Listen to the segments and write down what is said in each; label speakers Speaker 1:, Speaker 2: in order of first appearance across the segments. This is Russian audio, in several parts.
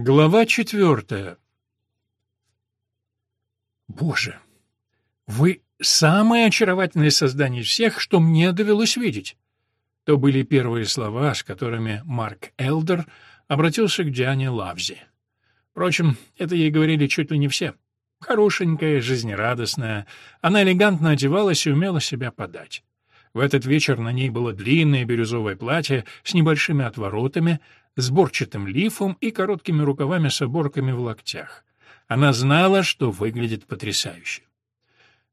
Speaker 1: Глава четвертая. Боже, вы самое очаровательное создание всех, что мне довелось видеть. То были первые слова, с которыми Марк Элдер обратился к Диане Лавзи. Впрочем, это ей говорили чуть ли не все. Хорошенькая, жизнерадостная, она элегантно одевалась и умела себя подать. В этот вечер на ней было длинное бирюзовое платье с небольшими отворотами, сборчатым лифом и короткими рукавами с оборками в локтях. Она знала, что выглядит потрясающе.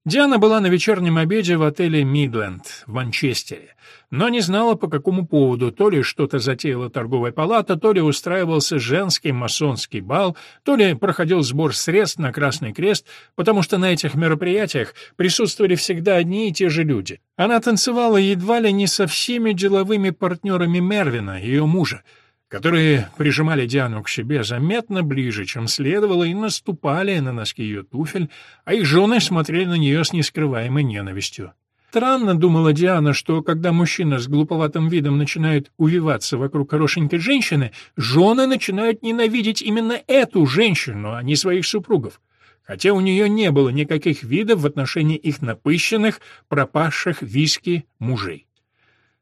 Speaker 1: Диана была на вечернем обеде в отеле «Мидленд» в Манчестере, но не знала, по какому поводу, то ли что-то затеяла торговая палата, то ли устраивался женский масонский бал, то ли проходил сбор средств на Красный Крест, потому что на этих мероприятиях присутствовали всегда одни и те же люди. Она танцевала едва ли не со всеми деловыми партнерами Мервина, ее мужа, которые прижимали Диану к себе заметно ближе, чем следовало, и наступали на носки ее туфель, а их жены смотрели на нее с нескрываемой ненавистью. Странно, думала Диана, что когда мужчина с глуповатым видом начинает увиваться вокруг хорошенькой женщины, жены начинают ненавидеть именно эту женщину, а не своих супругов. Хотя у нее не было никаких видов в отношении их напыщенных, пропавших виски мужей.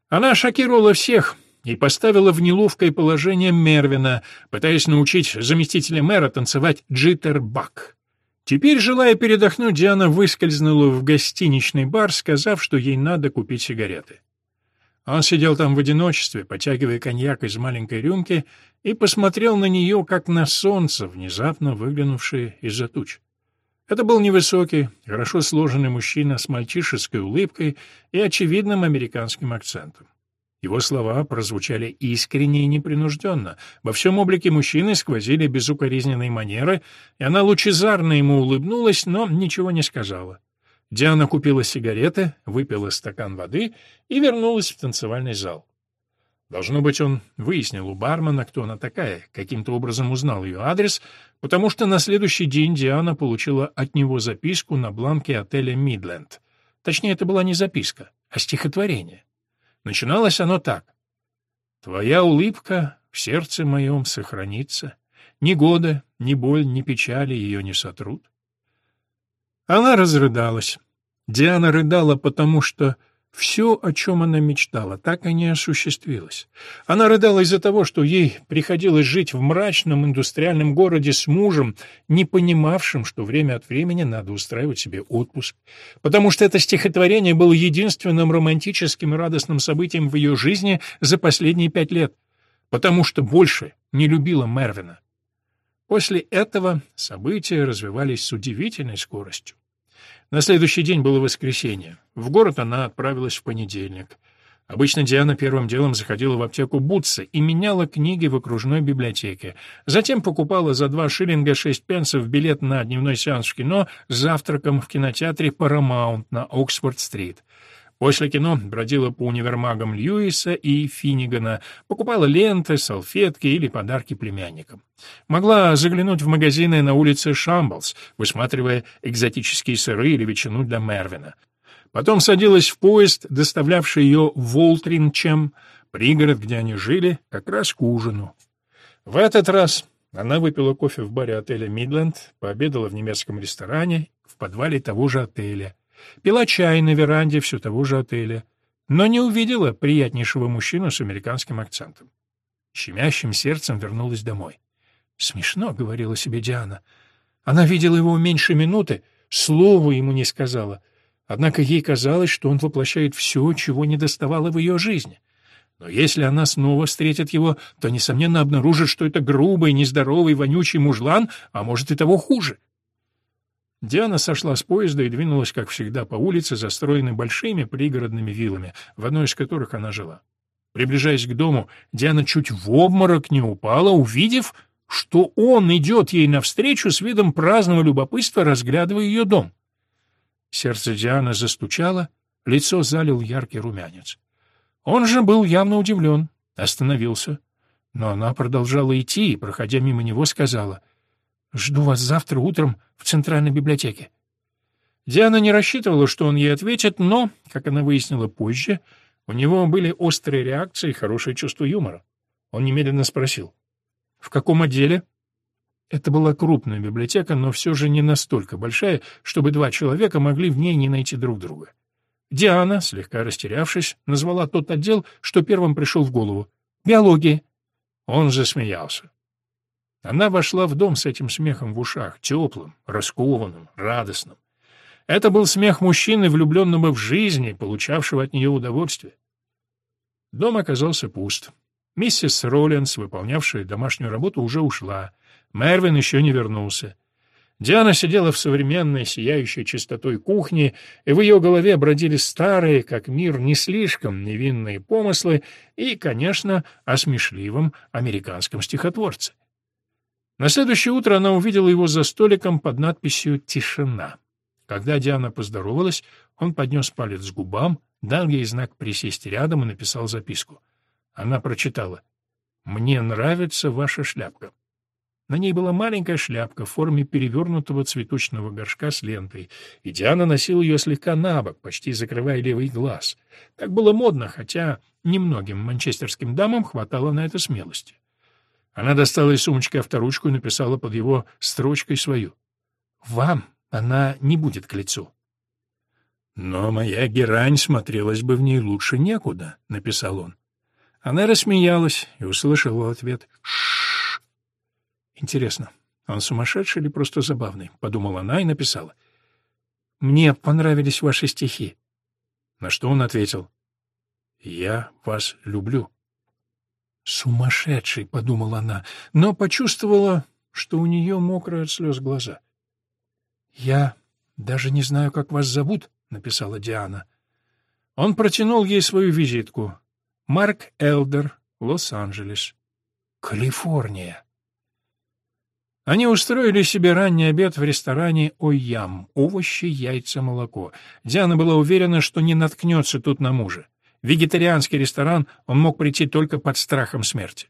Speaker 1: Она шокировала всех, и поставила в неловкое положение Мервина, пытаясь научить заместителя мэра танцевать джиттербак. Теперь, желая передохнуть, Диана выскользнула в гостиничный бар, сказав, что ей надо купить сигареты. Он сидел там в одиночестве, потягивая коньяк из маленькой рюмки, и посмотрел на нее, как на солнце, внезапно выглянувшее из-за туч. Это был невысокий, хорошо сложенный мужчина с мальчишеской улыбкой и очевидным американским акцентом. Его слова прозвучали искренне и непринужденно. Во всем облике мужчины сквозили безукоризненные манеры, и она лучезарно ему улыбнулась, но ничего не сказала. Диана купила сигареты, выпила стакан воды и вернулась в танцевальный зал. Должно быть, он выяснил у бармена, кто она такая, каким-то образом узнал ее адрес, потому что на следующий день Диана получила от него записку на бланке отеля «Мидленд». Точнее, это была не записка, а стихотворение. Начиналось оно так. «Твоя улыбка в сердце моем сохранится, ни года, ни боль, ни печали ее не сотрут». Она разрыдалась. Диана рыдала, потому что все, о чем она мечтала, так и не осуществилось. Она рыдала из-за того, что ей приходилось жить в мрачном индустриальном городе с мужем, не понимавшим, что время от времени надо устраивать себе отпуск, потому что это стихотворение было единственным романтическим и радостным событием в ее жизни за последние пять лет, потому что больше не любила Мервина. После этого события развивались с удивительной скоростью. На следующий день было воскресенье. В город она отправилась в понедельник. Обычно Диана первым делом заходила в аптеку Бутса и меняла книги в окружной библиотеке. Затем покупала за два шиллинга шесть пенсов билет на дневной сеанс в кино с завтраком в кинотеатре Paramount на Оксфорд-стрит. После кино бродила по универмагам Льюиса и Финнигана, покупала ленты, салфетки или подарки племянникам. Могла заглянуть в магазины на улице Шамблс, высматривая экзотические сыры или ветчину для Мервина. Потом садилась в поезд, доставлявший ее в Волтринчем, пригород, где они жили, как раз к ужину. В этот раз она выпила кофе в баре отеля «Мидленд», пообедала в немецком ресторане в подвале того же отеля — пила чай на веранде все того же отеля, но не увидела приятнейшего мужчину с американским акцентом. Щемящим сердцем вернулась домой. «Смешно», — говорила себе Диана. Она видела его меньше минуты, слова ему не сказала. Однако ей казалось, что он воплощает все, чего не доставало в ее жизни. Но если она снова встретит его, то, несомненно, обнаружит, что это грубый, нездоровый, вонючий мужлан, а может и того хуже. Диана сошла с поезда и двинулась, как всегда, по улице, застроенной большими пригородными виллами, в одной из которых она жила. Приближаясь к дому, Диана чуть в обморок не упала, увидев, что он идет ей навстречу с видом праздного любопытства, разглядывая ее дом. Сердце Дианы застучало, лицо залил яркий румянец. Он же был явно удивлен, остановился. Но она продолжала идти и, проходя мимо него, сказала — Жду вас завтра утром в Центральной библиотеке». Диана не рассчитывала, что он ей ответит, но, как она выяснила позже, у него были острые реакции и хорошее чувство юмора. Он немедленно спросил. «В каком отделе?» Это была крупная библиотека, но все же не настолько большая, чтобы два человека могли в ней не найти друг друга. Диана, слегка растерявшись, назвала тот отдел, что первым пришел в голову. «Биология». Он засмеялся. Она вошла в дом с этим смехом в ушах, теплым, раскованным, радостным. Это был смех мужчины, влюбленного в жизнь получавшего от нее удовольствие. Дом оказался пуст. Миссис Роллинс, выполнявшая домашнюю работу, уже ушла. Мервин еще не вернулся. Диана сидела в современной, сияющей чистотой кухне, и в ее голове бродили старые, как мир, не слишком невинные помыслы и, конечно, о смешливом американском стихотворце. На следующее утро она увидела его за столиком под надписью «Тишина». Когда Диана поздоровалась, он поднес палец к губам, дал ей знак присесть рядом и написал записку. Она прочитала «Мне нравится ваша шляпка». На ней была маленькая шляпка в форме перевернутого цветочного горшка с лентой, и Диана носила ее слегка на бок, почти закрывая левый глаз. Так было модно, хотя немногим манчестерским дамам хватало на это смелости. Она достала из сумочки авторучку и написала под его строчкой свою. «Вам она не будет к лицу». «Но моя герань смотрелась бы в ней лучше некуда», — написал он. Она рассмеялась и услышала в ответ «Ш-ш-ш». «Интересно, он сумасшедший или просто забавный?» — подумала она и написала. «Мне понравились ваши стихи». На что он ответил. «Я вас люблю». «Сумасшедший», — подумала она, но почувствовала, что у нее мокрые от слез глаза. «Я даже не знаю, как вас зовут», — написала Диана. Он протянул ей свою визитку. «Марк Элдер, Лос-Анджелес». «Калифорния». Они устроили себе ранний обед в ресторане «Ойям» — овощи, яйца, молоко. Диана была уверена, что не наткнется тут на мужа. Вегетарианский ресторан он мог прийти только под страхом смерти.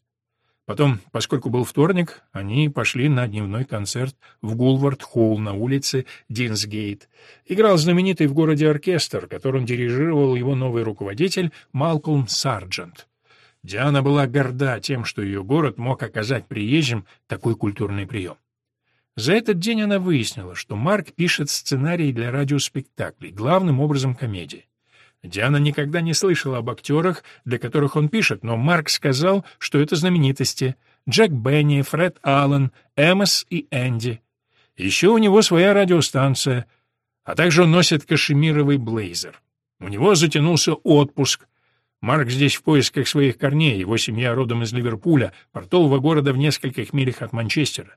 Speaker 1: Потом, поскольку был вторник, они пошли на дневной концерт в Гулвард-Холл на улице Динсгейт. Играл знаменитый в городе оркестр, которым дирижировал его новый руководитель Малкольм Сарджент. Диана была горда тем, что ее город мог оказать приезжим такой культурный прием. За этот день она выяснила, что Марк пишет сценарий для радиоспектаклей, главным образом комедии. Диана никогда не слышала об актерах, для которых он пишет, но Марк сказал, что это знаменитости. Джек Бенни, Фред Аллен, Эммос и Энди. Еще у него своя радиостанция, а также он носит кашемировый блейзер. У него затянулся отпуск. Марк здесь в поисках своих корней, его семья родом из Ливерпуля, портового города в нескольких милях от Манчестера.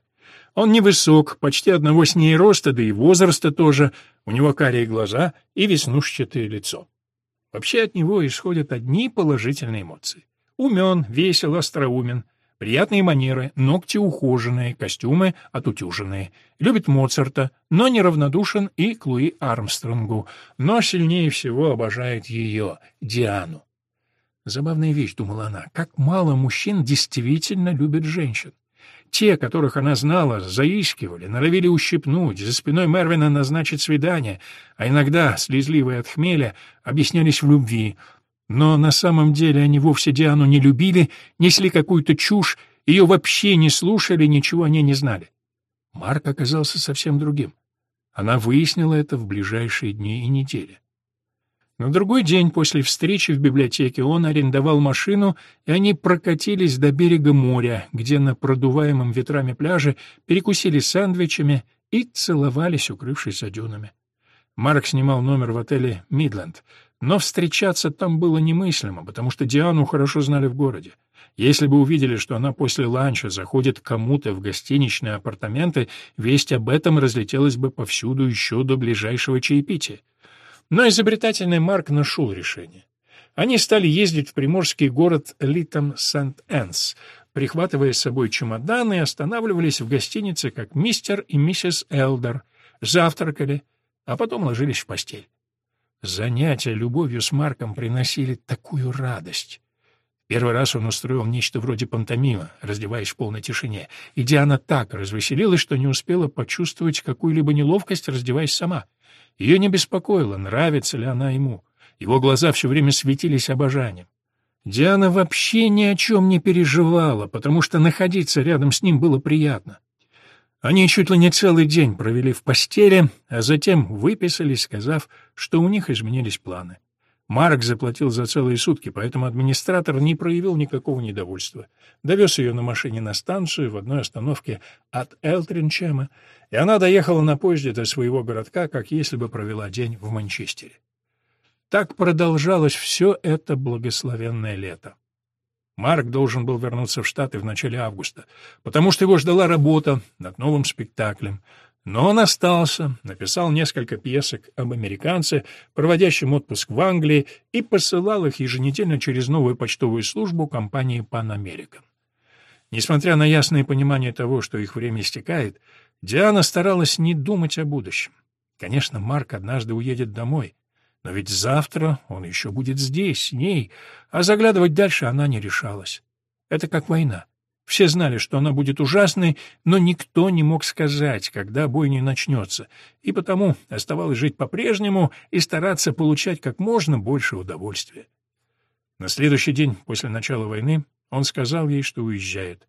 Speaker 1: Он невысок, почти одного с ней роста, да и возраста тоже, у него карие глаза и веснушчатое лицо. Вообще от него исходят одни положительные эмоции. Умен, весел, остроумен, приятные манеры, ногти ухоженные, костюмы отутюженные. Любит Моцарта, но неравнодушен и к Луи Армстронгу, но сильнее всего обожает ее, Диану. Забавная вещь, думала она, как мало мужчин действительно любят женщин. Те, которых она знала, заискивали, норовили ущипнуть, за спиной Мервина назначить свидание, а иногда, слезливые от хмеля, объяснялись в любви. Но на самом деле они вовсе Диану не любили, несли какую-то чушь, ее вообще не слушали, ничего о ней не знали. Марк оказался совсем другим. Она выяснила это в ближайшие дни и недели. На другой день после встречи в библиотеке он арендовал машину, и они прокатились до берега моря, где на продуваемом ветрами пляже перекусили сэндвичами и целовались, укрывшись за дюнами. Марк снимал номер в отеле «Мидленд», но встречаться там было немыслимо, потому что Диану хорошо знали в городе. Если бы увидели, что она после ланча заходит кому-то в гостиничные апартаменты, весть об этом разлетелась бы повсюду еще до ближайшего чаепития. Но изобретательный Марк нашел решение. Они стали ездить в приморский город Литом Сент-Энс, прихватывая с собой чемоданы и останавливались в гостинице, как мистер и миссис Элдер, завтракали, а потом ложились в постель. Занятия любовью с Марком приносили такую радость. Первый раз он устроил нечто вроде пантомима, раздеваясь в полной тишине, и Диана так развеселилась, что не успела почувствовать какую-либо неловкость, раздеваясь сама — ее не беспокоило, нравится ли она ему. Его глаза все время светились обожанием. Диана вообще ни о чем не переживала, потому что находиться рядом с ним было приятно. Они чуть ли не целый день провели в постели, а затем выписались, сказав, что у них изменились планы. Марк заплатил за целые сутки, поэтому администратор не проявил никакого недовольства. Довез ее на машине на станцию в одной остановке от Элтринчема, и она доехала на поезде до своего городка, как если бы провела день в Манчестере. Так продолжалось все это благословенное лето. Марк должен был вернуться в Штаты в начале августа, потому что его ждала работа над новым спектаклем. Но он остался, написал несколько пьесок об американце, проводящем отпуск в Англии, и посылал их еженедельно через новую почтовую службу компании Pan American. Несмотря на ясное понимание того, что их время истекает, Диана старалась не думать о будущем. Конечно, Марк однажды уедет домой, но ведь завтра он еще будет здесь, с ней, а заглядывать дальше она не решалась. Это как война. Все знали, что она будет ужасной, но никто не мог сказать, когда бой не начнется, и потому оставалось жить по-прежнему и стараться получать как можно больше удовольствия. На следующий день после начала войны он сказал ей, что уезжает.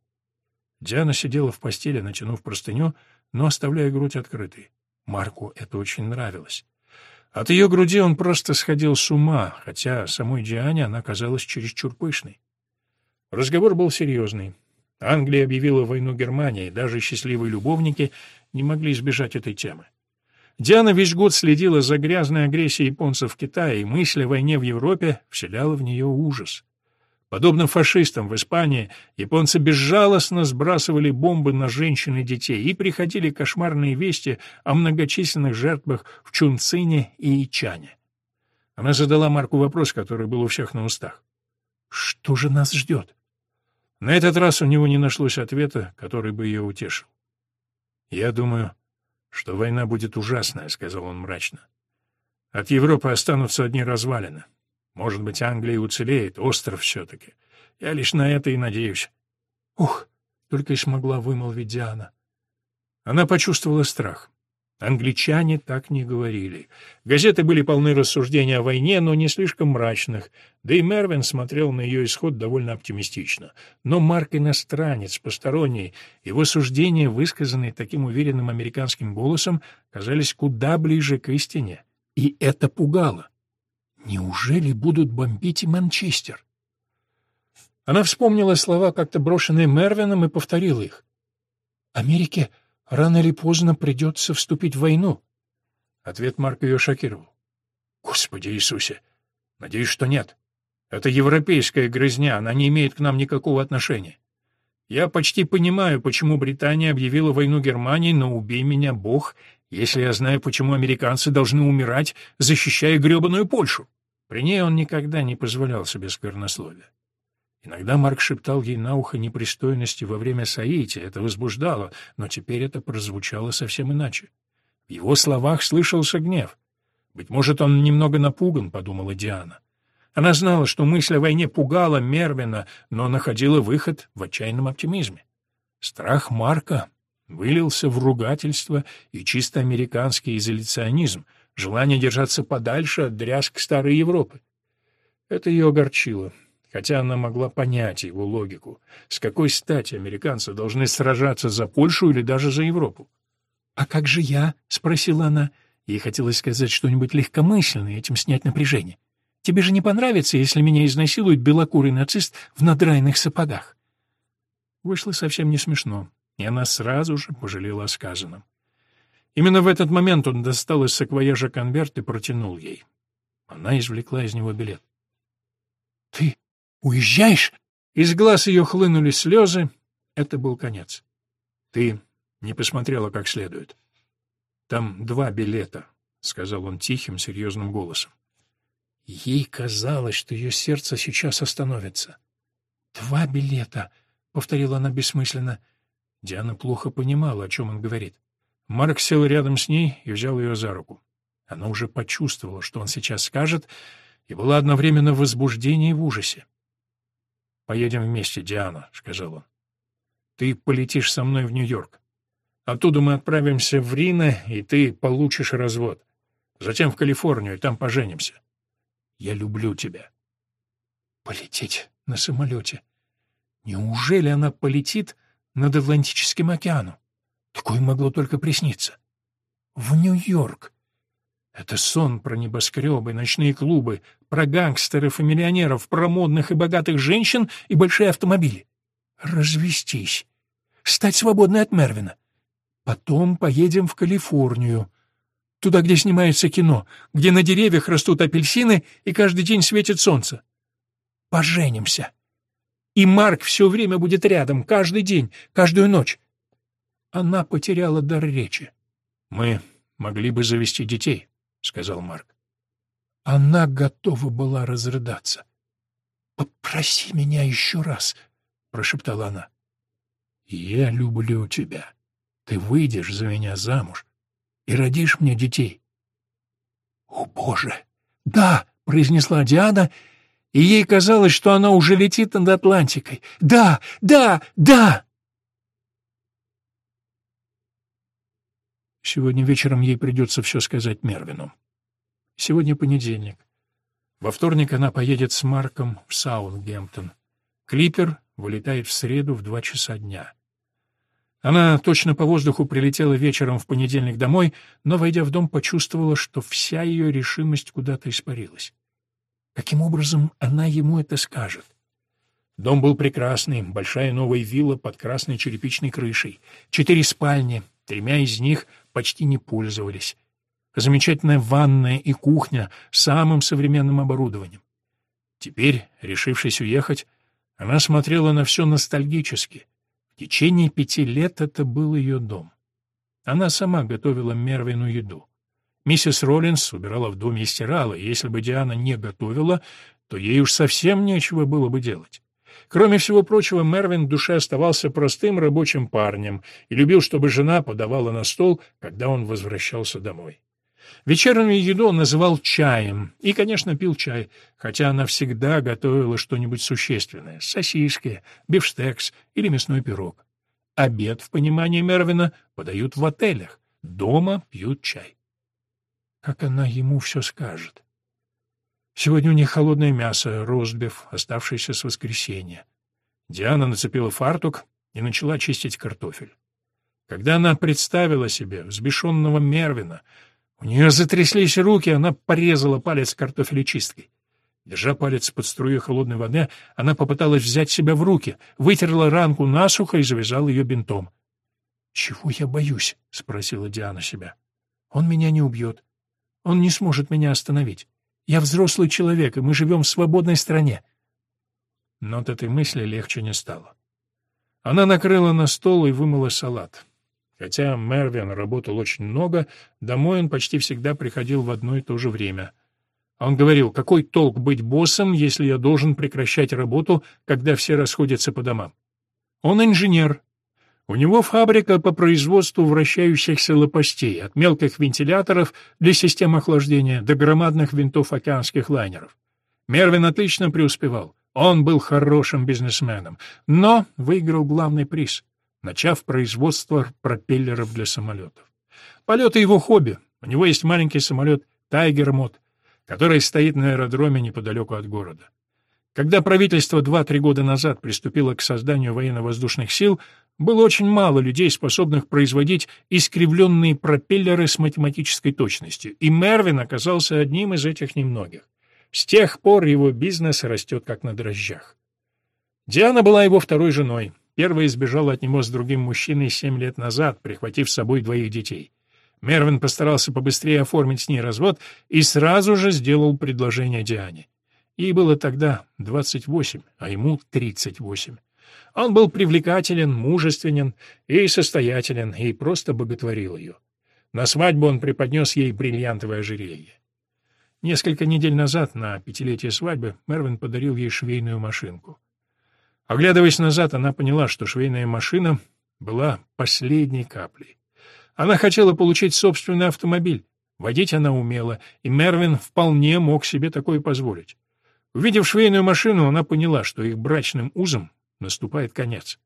Speaker 1: Диана сидела в постели, натянув простыню, но оставляя грудь открытой. Марку это очень нравилось. От ее груди он просто сходил с ума, хотя самой Диане она казалась чересчур пышной. Разговор был серьезный. Англия объявила войну Германии, даже счастливые любовники не могли избежать этой темы. Диана весь год следила за грязной агрессией японцев в Китае, и мысль о войне в Европе вселяла в нее ужас. Подобно фашистам в Испании, японцы безжалостно сбрасывали бомбы на женщин и детей, и приходили кошмарные вести о многочисленных жертвах в Чунцине и Ичане. Она задала Марку вопрос, который был у всех на устах. «Что же нас ждет?» На этот раз у него не нашлось ответа, который бы ее утешил. «Я думаю, что война будет ужасная», — сказал он мрачно. «От Европы останутся одни развалины. Может быть, Англия уцелеет, остров все-таки. Я лишь на это и надеюсь. Ух, только и смогла вымолвить Диана. Она почувствовала страх. Англичане так не говорили. Газеты были полны рассуждений о войне, но не слишком мрачных, да и Мервин смотрел на ее исход довольно оптимистично. Но Марк иностранец, посторонний, его суждения, высказанные таким уверенным американским голосом, казались куда ближе к истине. И это пугало. Неужели будут бомбить и Манчестер? Она вспомнила слова, как-то брошенные Мервином, и повторила их. «Америке рано или поздно придется вступить в войну». Ответ Марка ее шокировал. «Господи Иисусе! Надеюсь, что нет. Это европейская грызня, она не имеет к нам никакого отношения. Я почти понимаю, почему Британия объявила войну Германии, но убей меня, Бог, если я знаю, почему американцы должны умирать, защищая гребаную Польшу. При ней он никогда не позволял себе сквернословия. Иногда Марк шептал ей на ухо непристойности во время соития, это возбуждало, но теперь это прозвучало совсем иначе. В его словах слышался гнев. «Быть может, он немного напуган», — подумала Диана. Она знала, что мысль о войне пугала Мервина, но находила выход в отчаянном оптимизме. Страх Марка вылился в ругательство и чисто американский изоляционизм, желание держаться подальше от дрязг старой Европы. Это ее огорчило, хотя она могла понять его логику. С какой стати американцы должны сражаться за Польшу или даже за Европу? «А как же я?» — спросила она. Ей хотелось сказать что-нибудь легкомысленное, этим снять напряжение. «Тебе же не понравится, если меня изнасилует белокурый нацист в надрайных сапогах?» Вышло совсем не смешно и она сразу же пожалела о сказанном. Именно в этот момент он достал из саквояжа конверт и протянул ей. Она извлекла из него билет. — Ты уезжаешь? Из глаз ее хлынули слезы. Это был конец. — Ты не посмотрела как следует. — Там два билета, — сказал он тихим, серьезным голосом. Ей казалось, что ее сердце сейчас остановится. «Два билета», — повторила она бессмысленно. Диана плохо понимала, о чем он говорит. Марк сел рядом с ней и взял ее за руку. Она уже почувствовала, что он сейчас скажет, и была одновременно в возбуждении и в ужасе. «Поедем вместе, Диана», — сказал он. «Ты полетишь со мной в Нью-Йорк. Оттуда мы отправимся в Рино, и ты получишь развод. Затем в Калифорнию, и там поженимся. Я люблю тебя». «Полететь на самолете? Неужели она полетит над Атлантическим океаном. Такое могло только присниться. В Нью-Йорк. Это сон про небоскребы, ночные клубы, про гангстеров и миллионеров, про модных и богатых женщин и большие автомобили. Развестись. Стать свободной от Мервина. Потом поедем в Калифорнию. Туда, где снимается кино, где на деревьях растут апельсины и каждый день светит солнце. Поженимся. И Марк все время будет рядом, каждый день, каждую ночь. Она потеряла дар речи. «Мы могли бы завести детей», — сказал Марк. Она готова была разрыдаться. «Попроси меня еще раз», — прошептала она. «Я люблю тебя. Ты выйдешь за меня замуж и родишь мне детей». «О, Боже!» «Да!» — произнесла Диана, и ей казалось, что она уже летит над Атлантикой. «Да! Да! Да!» Сегодня вечером ей придется все сказать Мервину. Сегодня понедельник. Во вторник она поедет с Марком в Саундгемптон. Клипер вылетает в среду в два часа дня. Она точно по воздуху прилетела вечером в понедельник домой, но, войдя в дом, почувствовала, что вся ее решимость куда-то испарилась. Каким образом она ему это скажет? Дом был прекрасный, большая новая вилла под красной черепичной крышей, четыре спальни, тремя из них почти не пользовались. Замечательная ванная и кухня с самым современным оборудованием. Теперь, решившись уехать, она смотрела на все ностальгически. В течение пяти лет это был ее дом. Она сама готовила Мервину еду. Миссис Роллинс убирала в доме и стирала, и если бы Диана не готовила, то ей уж совсем нечего было бы делать. Кроме всего прочего, Мервин в душе оставался простым рабочим парнем и любил, чтобы жена подавала на стол, когда он возвращался домой. Вечернюю еду он называл чаем и, конечно, пил чай, хотя она всегда готовила что-нибудь существенное — сосиски, бифштекс или мясной пирог. Обед, в понимании Мервина, подают в отелях, дома пьют чай. Как она ему все скажет? Сегодня у них холодное мясо, ростбиф, оставшийся с воскресенья. Диана нацепила фартук и начала чистить картофель. Когда она представила себе взбешенного Мервина, у нее затряслись руки, она порезала палец картофелечисткой. Держа палец под струей холодной воды, она попыталась взять себя в руки, вытерла ранку насухо и завязала ее бинтом. «Чего я боюсь?» — спросила Диана себя. «Он меня не убьет. Он не сможет меня остановить. Я взрослый человек, и мы живем в свободной стране. Но от этой мысли легче не стало. Она накрыла на стол и вымыла салат. Хотя Мервин работал очень много, домой он почти всегда приходил в одно и то же время. Он говорил, какой толк быть боссом, если я должен прекращать работу, когда все расходятся по домам. Он инженер, у него фабрика по производству вращающихся лопастей, от мелких вентиляторов для систем охлаждения до громадных винтов океанских лайнеров. Мервин отлично преуспевал. Он был хорошим бизнесменом, но выиграл главный приз, начав производство пропеллеров для самолетов. Полеты — его хобби. У него есть маленький самолет «Тайгер Мод», который стоит на аэродроме неподалеку от города. Когда правительство два-три года назад приступило к созданию военно-воздушных сил, было очень мало людей, способных производить искривленные пропеллеры с математической точностью, и Мервин оказался одним из этих немногих. С тех пор его бизнес растет как на дрожжах. Диана была его второй женой. Первая избежала от него с другим мужчиной семь лет назад, прихватив с собой двоих детей. Мервин постарался побыстрее оформить с ней развод и сразу же сделал предложение Диане. Ей было тогда 28, а ему 38. Он был привлекателен, мужественен и состоятелен, и просто боготворил ее. На свадьбу он преподнес ей бриллиантовое ожерелье. Несколько недель назад, на пятилетие свадьбы, Мервин подарил ей швейную машинку. Оглядываясь назад, она поняла, что швейная машина была последней каплей. Она хотела получить собственный автомобиль. Водить она умела, и Мервин вполне мог себе такое позволить. Увидев швейную машину, она поняла, что их брачным узам наступает конец.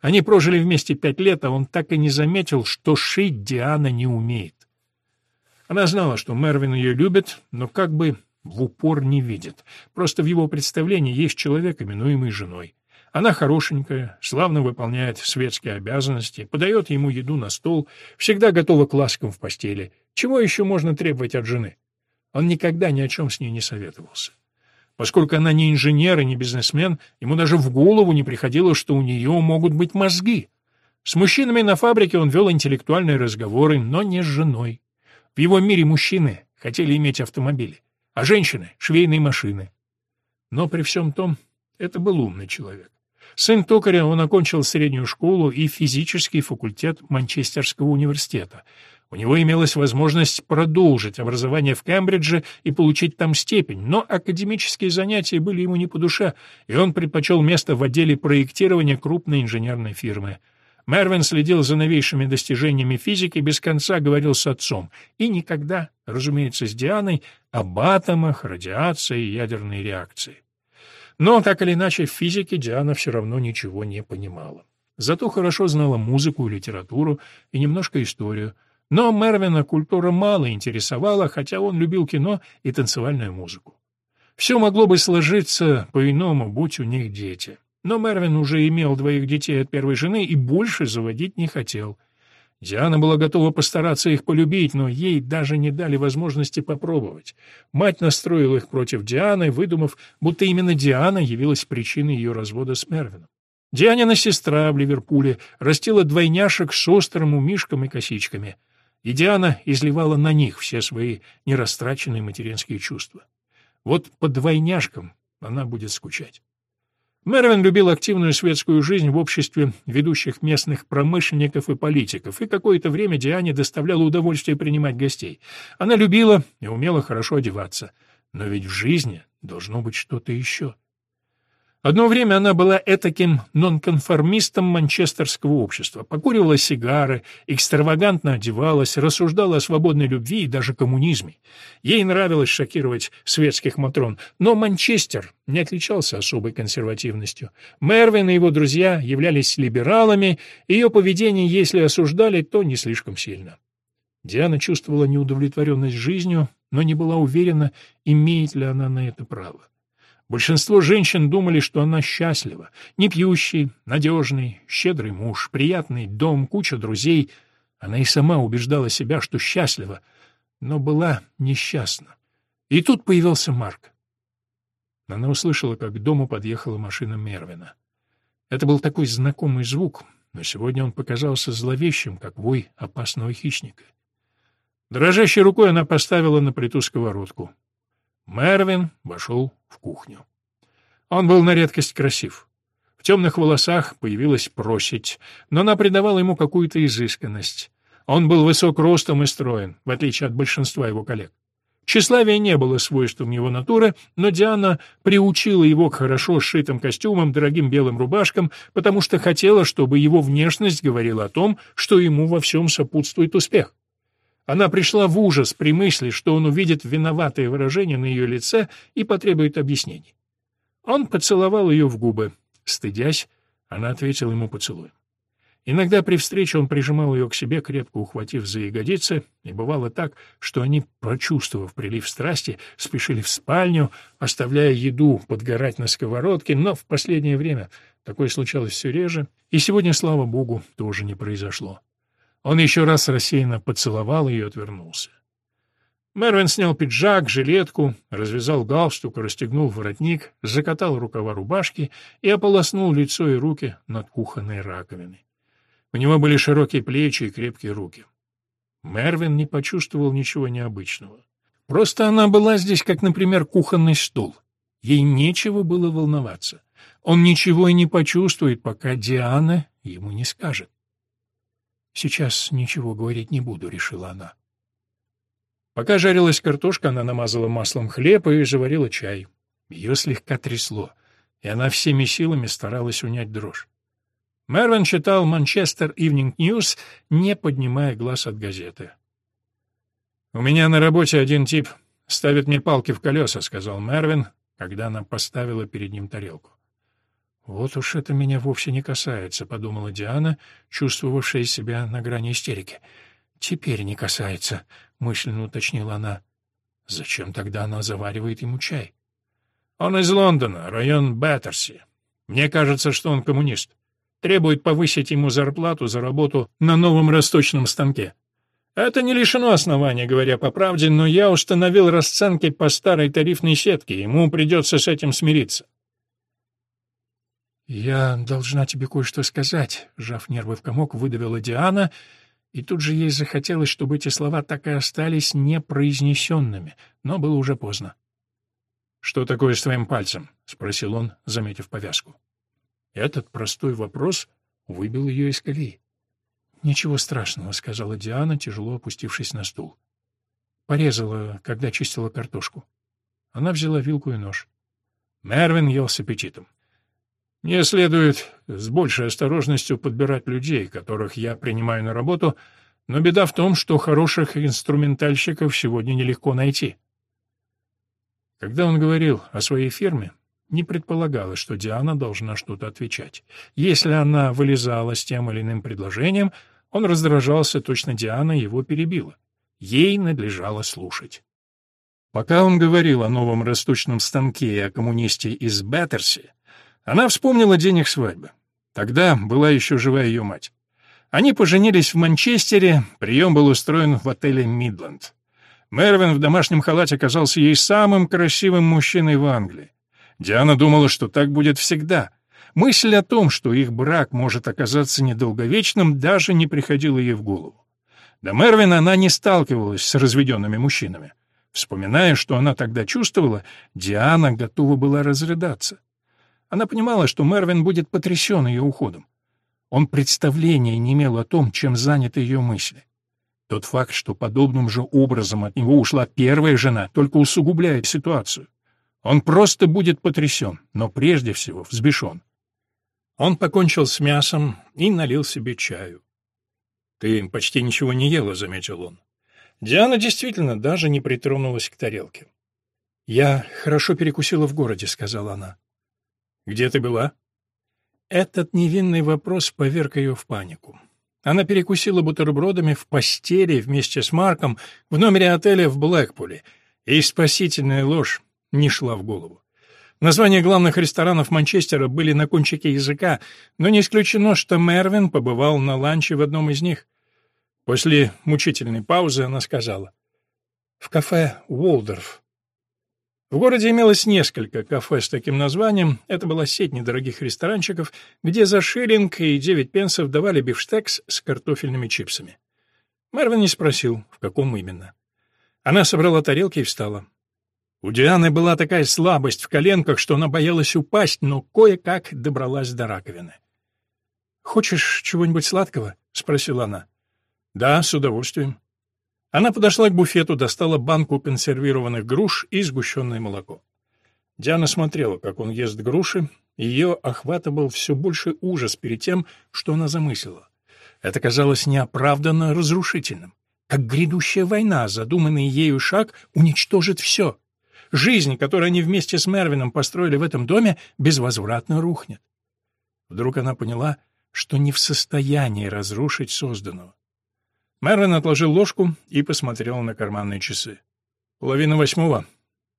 Speaker 1: Они прожили вместе пять лет, а он так и не заметил, что шить Диана не умеет. Она знала, что Мервин ее любит, но как бы в упор не видит. Просто в его представлении есть человек, именуемый женой. Она хорошенькая, славно выполняет светские обязанности, подает ему еду на стол, всегда готова к ласкам в постели. Чего еще можно требовать от жены? Он никогда ни о чем с ней не советовался. Поскольку она не инженер и не бизнесмен, ему даже в голову не приходило, что у нее могут быть мозги. С мужчинами на фабрике он вел интеллектуальные разговоры, но не с женой. В его мире мужчины хотели иметь автомобили, а женщины — швейные машины. Но при всем том, это был умный человек. Сын токаря, он окончил среднюю школу и физический факультет Манчестерского университета. У него имелась возможность продолжить образование в Кембридже и получить там степень, но академические занятия были ему не по душе, и он предпочел место в отделе проектирования крупной инженерной фирмы. Мервин следил за новейшими достижениями физики, без конца говорил с отцом, и никогда, разумеется, с Дианой, об атомах, радиации и ядерной реакции. Но, так или иначе, в физике Диана все равно ничего не понимала. Зато хорошо знала музыку и литературу, и немножко историю. Но Мервина культура мало интересовала, хотя он любил кино и танцевальную музыку. Все могло бы сложиться по-иному, будь у них дети. Но Мервин уже имел двоих детей от первой жены и больше заводить не хотел. Диана была готова постараться их полюбить, но ей даже не дали возможности попробовать. Мать настроила их против Дианы, выдумав, будто именно Диана явилась причиной ее развода с Мервином. Дианина сестра в Ливерпуле растила двойняшек с острым умишком и косичками, и Диана изливала на них все свои нерастраченные материнские чувства. Вот по двойняшкам она будет скучать. Мервин любил активную светскую жизнь в обществе ведущих местных промышленников и политиков, и какое-то время Диане доставляло удовольствие принимать гостей. Она любила и умела хорошо одеваться. Но ведь в жизни должно быть что-то еще. Одно время она была этаким нонконформистом манчестерского общества, покуривала сигары, экстравагантно одевалась, рассуждала о свободной любви и даже коммунизме. Ей нравилось шокировать светских матрон, но Манчестер не отличался особой консервативностью. Мервин и его друзья являлись либералами, ее поведение, если осуждали, то не слишком сильно. Диана чувствовала неудовлетворенность жизнью, но не была уверена, имеет ли она на это право. Большинство женщин думали, что она счастлива. Не пьющий, надежный, щедрый муж, приятный дом, куча друзей. Она и сама убеждала себя, что счастлива, но была несчастна. И тут появился Марк. Она услышала, как к дому подъехала машина Мервина. Это был такой знакомый звук, но сегодня он показался зловещим, как вой опасного хищника. Дрожащей рукой она поставила на плиту сковородку. Мервин вошел в кухню. Он был на редкость красив. В темных волосах появилась просить, но она придавала ему какую-то изысканность. Он был высок ростом и строен, в отличие от большинства его коллег. Тщеславие не было свойством его натуры, но Диана приучила его к хорошо сшитым костюмам, дорогим белым рубашкам, потому что хотела, чтобы его внешность говорила о том, что ему во всем сопутствует успех. Она пришла в ужас при мысли, что он увидит виноватое выражение на ее лице и потребует объяснений. Он поцеловал ее в губы. Стыдясь, она ответила ему поцелуем. Иногда при встрече он прижимал ее к себе, крепко ухватив за ягодицы, и бывало так, что они, прочувствовав прилив страсти, спешили в спальню, оставляя еду подгорать на сковородке, но в последнее время такое случалось все реже, и сегодня, слава богу, тоже не произошло. Он еще раз рассеянно поцеловал ее и отвернулся. Мервин снял пиджак, жилетку, развязал галстук, расстегнул воротник, закатал рукава рубашки и ополоснул лицо и руки над кухонной раковиной. У него были широкие плечи и крепкие руки. Мервин не почувствовал ничего необычного. Просто она была здесь, как, например, кухонный стол. Ей нечего было волноваться. Он ничего и не почувствует, пока Диана ему не скажет. «Сейчас ничего говорить не буду», — решила она. Пока жарилась картошка, она намазала маслом хлеб и заварила чай. Ее слегка трясло, и она всеми силами старалась унять дрожь. Мервин читал «Манчестер Ивнинг Ньюс», не поднимая глаз от газеты. «У меня на работе один тип ставит мне палки в колеса», — сказал Мервин, когда она поставила перед ним тарелку. «Вот уж это меня вовсе не касается», — подумала Диана, чувствовавшая себя на грани истерики. «Теперь не касается», — мысленно уточнила она. «Зачем тогда она заваривает ему чай?» «Он из Лондона, район Бэттерси. Мне кажется, что он коммунист. Требует повысить ему зарплату за работу на новом расточном станке. Это не лишено основания, говоря по правде, но я установил расценки по старой тарифной сетке, ему придется с этим смириться. «Я должна тебе кое-что сказать», — сжав нервы в комок, выдавила Диана, и тут же ей захотелось, чтобы эти слова так и остались непроизнесенными, но было уже поздно. «Что такое с твоим пальцем?» — спросил он, заметив повязку. Этот простой вопрос выбил ее из колеи. «Ничего страшного», — сказала Диана, тяжело опустившись на стул. Порезала, когда чистила картошку. Она взяла вилку и нож. Мервин ел с аппетитом. «Мне следует с большей осторожностью подбирать людей, которых я принимаю на работу, но беда в том, что хороших инструментальщиков сегодня нелегко найти». Когда он говорил о своей фирме, не предполагалось, что Диана должна что-то отвечать. Если она вылезала с тем или иным предложением, он раздражался, точно Диана его перебила. Ей надлежало слушать. Пока он говорил о новом расточном станке и о коммунисте из Беттерси, она вспомнила день их свадьбы. Тогда была еще жива ее мать. Они поженились в Манчестере, прием был устроен в отеле «Мидленд». Мервин в домашнем халате оказался ей самым красивым мужчиной в Англии. Диана думала, что так будет всегда. Мысль о том, что их брак может оказаться недолговечным, даже не приходила ей в голову. До Мервина она не сталкивалась с разведенными мужчинами. Вспоминая, что она тогда чувствовала, Диана готова была разрыдаться. Она понимала, что Мервин будет потрясен ее уходом. Он представления не имел о том, чем заняты ее мысли. Тот факт, что подобным же образом от него ушла первая жена, только усугубляет ситуацию. Он просто будет потрясен, но прежде всего взбешен. Он покончил с мясом и налил себе чаю. «Ты почти ничего не ела», — заметил он. Диана действительно даже не притронулась к тарелке. «Я хорошо перекусила в городе», — сказала она. «Где ты была?» Этот невинный вопрос поверг ее в панику. Она перекусила бутербродами в постели вместе с Марком в номере отеля в Блэкпуле, и спасительная ложь не шла в голову. Названия главных ресторанов Манчестера были на кончике языка, но не исключено, что Мервин побывал на ланче в одном из них. После мучительной паузы она сказала. «В кафе Уолдорф». В городе имелось несколько кафе с таким названием. Это была сеть недорогих ресторанчиков, где за шиллинг и девять пенсов давали бифштекс с картофельными чипсами. Мервин не спросил, в каком именно. Она собрала тарелки и встала. У Дианы была такая слабость в коленках, что она боялась упасть, но кое-как добралась до раковины. «Хочешь чего-нибудь сладкого?» — спросила она. «Да, с удовольствием». Она подошла к буфету, достала банку консервированных груш и сгущенное молоко. Диана смотрела, как он ест груши, ее охватывал все больше ужас перед тем, что она замыслила. Это казалось неоправданно разрушительным. Как грядущая война, задуманный ею шаг, уничтожит все. Жизнь, которую они вместе с Мервином построили в этом доме, безвозвратно рухнет. Вдруг она поняла, что не в состоянии разрушить созданного. Мервин отложил ложку и посмотрел на карманные часы. «Половина восьмого.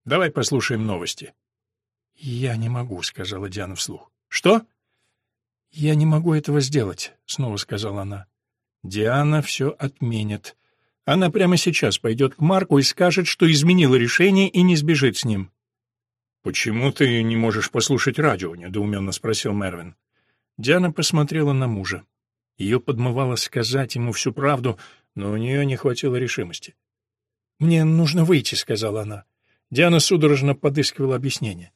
Speaker 1: Давай послушаем новости». «Я не могу», — сказала Диана вслух. «Что?» «Я не могу этого сделать», — снова сказала она. «Диана все отменит. Она прямо сейчас пойдет к Марку и скажет, что изменила решение и не сбежит с ним. «Почему ты не можешь послушать радио?» — недоуменно спросил Мервин. Диана посмотрела на мужа. Ее подмывало сказать ему всю правду, но у нее не хватило решимости. «Мне нужно выйти», — сказала она. Диана судорожно подыскивала объяснение.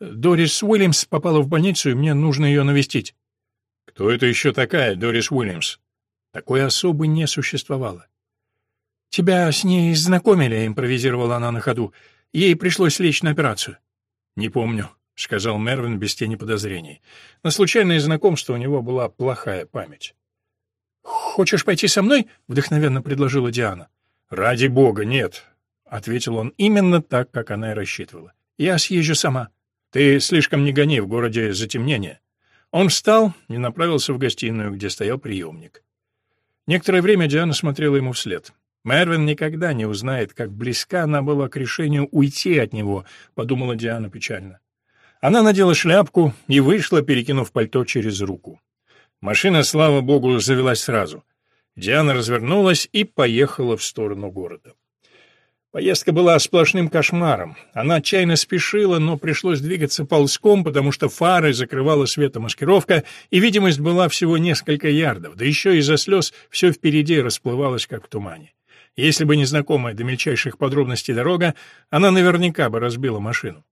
Speaker 1: «Дорис Уильямс попала в больницу, и мне нужно ее навестить». «Кто это еще такая, Дорис Уильямс?» Такой особы не существовало. «Тебя с ней знакомили», — импровизировала она на ходу. «Ей пришлось лечь на операцию». «Не помню», — сказал Мервин без тени подозрений. На случайное знакомство у него была плохая память. «Хочешь пойти со мной?» — вдохновенно предложила Диана. «Ради бога, нет», — ответил он именно так, как она и рассчитывала. «Я съезжу сама. Ты слишком не гони, в городе затемнение». Он встал и направился в гостиную, где стоял приемник. Некоторое время Диана смотрела ему вслед. Мервин никогда не узнает, как близка она была к решению уйти от него, подумала Диана печально. Она надела шляпку и вышла, перекинув пальто через руку. Машина, слава богу, завелась сразу. Диана развернулась и поехала в сторону города. Поездка была сплошным кошмаром. Она отчаянно спешила, но пришлось двигаться ползком, потому что фары закрывала светомаскировка, и видимость была всего несколько ярдов, да еще из-за слез все впереди расплывалось, как в тумане. Если бы не знакомая до мельчайших подробностей дорога, она наверняка бы разбила машину.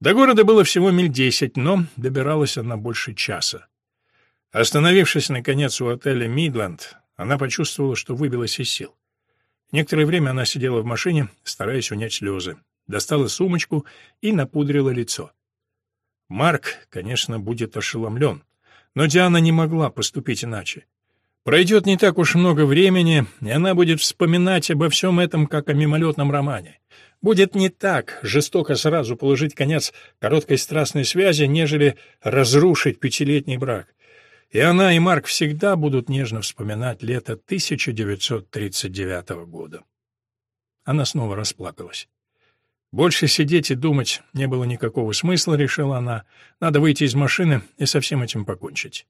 Speaker 1: До города было всего миль десять, но добиралась она больше часа. Остановившись, наконец, у отеля «Мидленд», она почувствовала, что выбилась из сил. Некоторое время она сидела в машине, стараясь унять слезы. Достала сумочку и напудрила лицо. Марк, конечно, будет ошеломлен. Но Диана не могла поступить иначе. Пройдет не так уж много времени, и она будет вспоминать обо всем этом, как о мимолетном романе. Будет не так жестоко сразу положить конец короткой страстной связи, нежели разрушить пятилетний брак. И она, и Марк всегда будут нежно вспоминать лето 1939 года. Она снова расплакалась. Больше сидеть и думать не было никакого смысла, решила она. Надо выйти из машины и со всем этим покончить.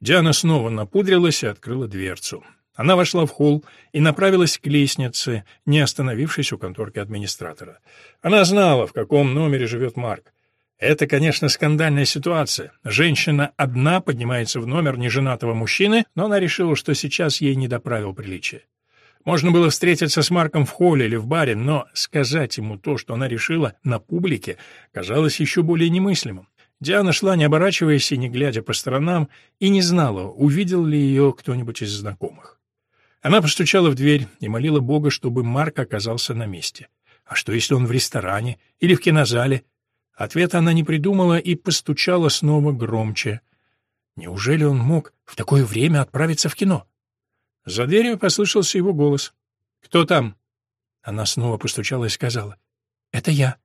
Speaker 1: Диана снова напудрилась и открыла дверцу. Она вошла в холл и направилась к лестнице, не остановившись у конторки администратора. Она знала, в каком номере живет Марк. Это, конечно, скандальная ситуация. Женщина одна поднимается в номер неженатого мужчины, но она решила, что сейчас ей не до правил приличия. Можно было встретиться с Марком в холле или в баре, но сказать ему то, что она решила, на публике, казалось еще более немыслимым. Диана шла, не оборачиваясь и не глядя по сторонам, и не знала, увидел ли ее кто-нибудь из знакомых. Она постучала в дверь и молила Бога, чтобы Марк оказался на месте. А что, если он в ресторане или в кинозале? Ответа она не придумала и постучала снова громче. Неужели он мог в такое время отправиться в кино? За дверью послышался его голос. «Кто там?» Она снова постучала и сказала. «Это я».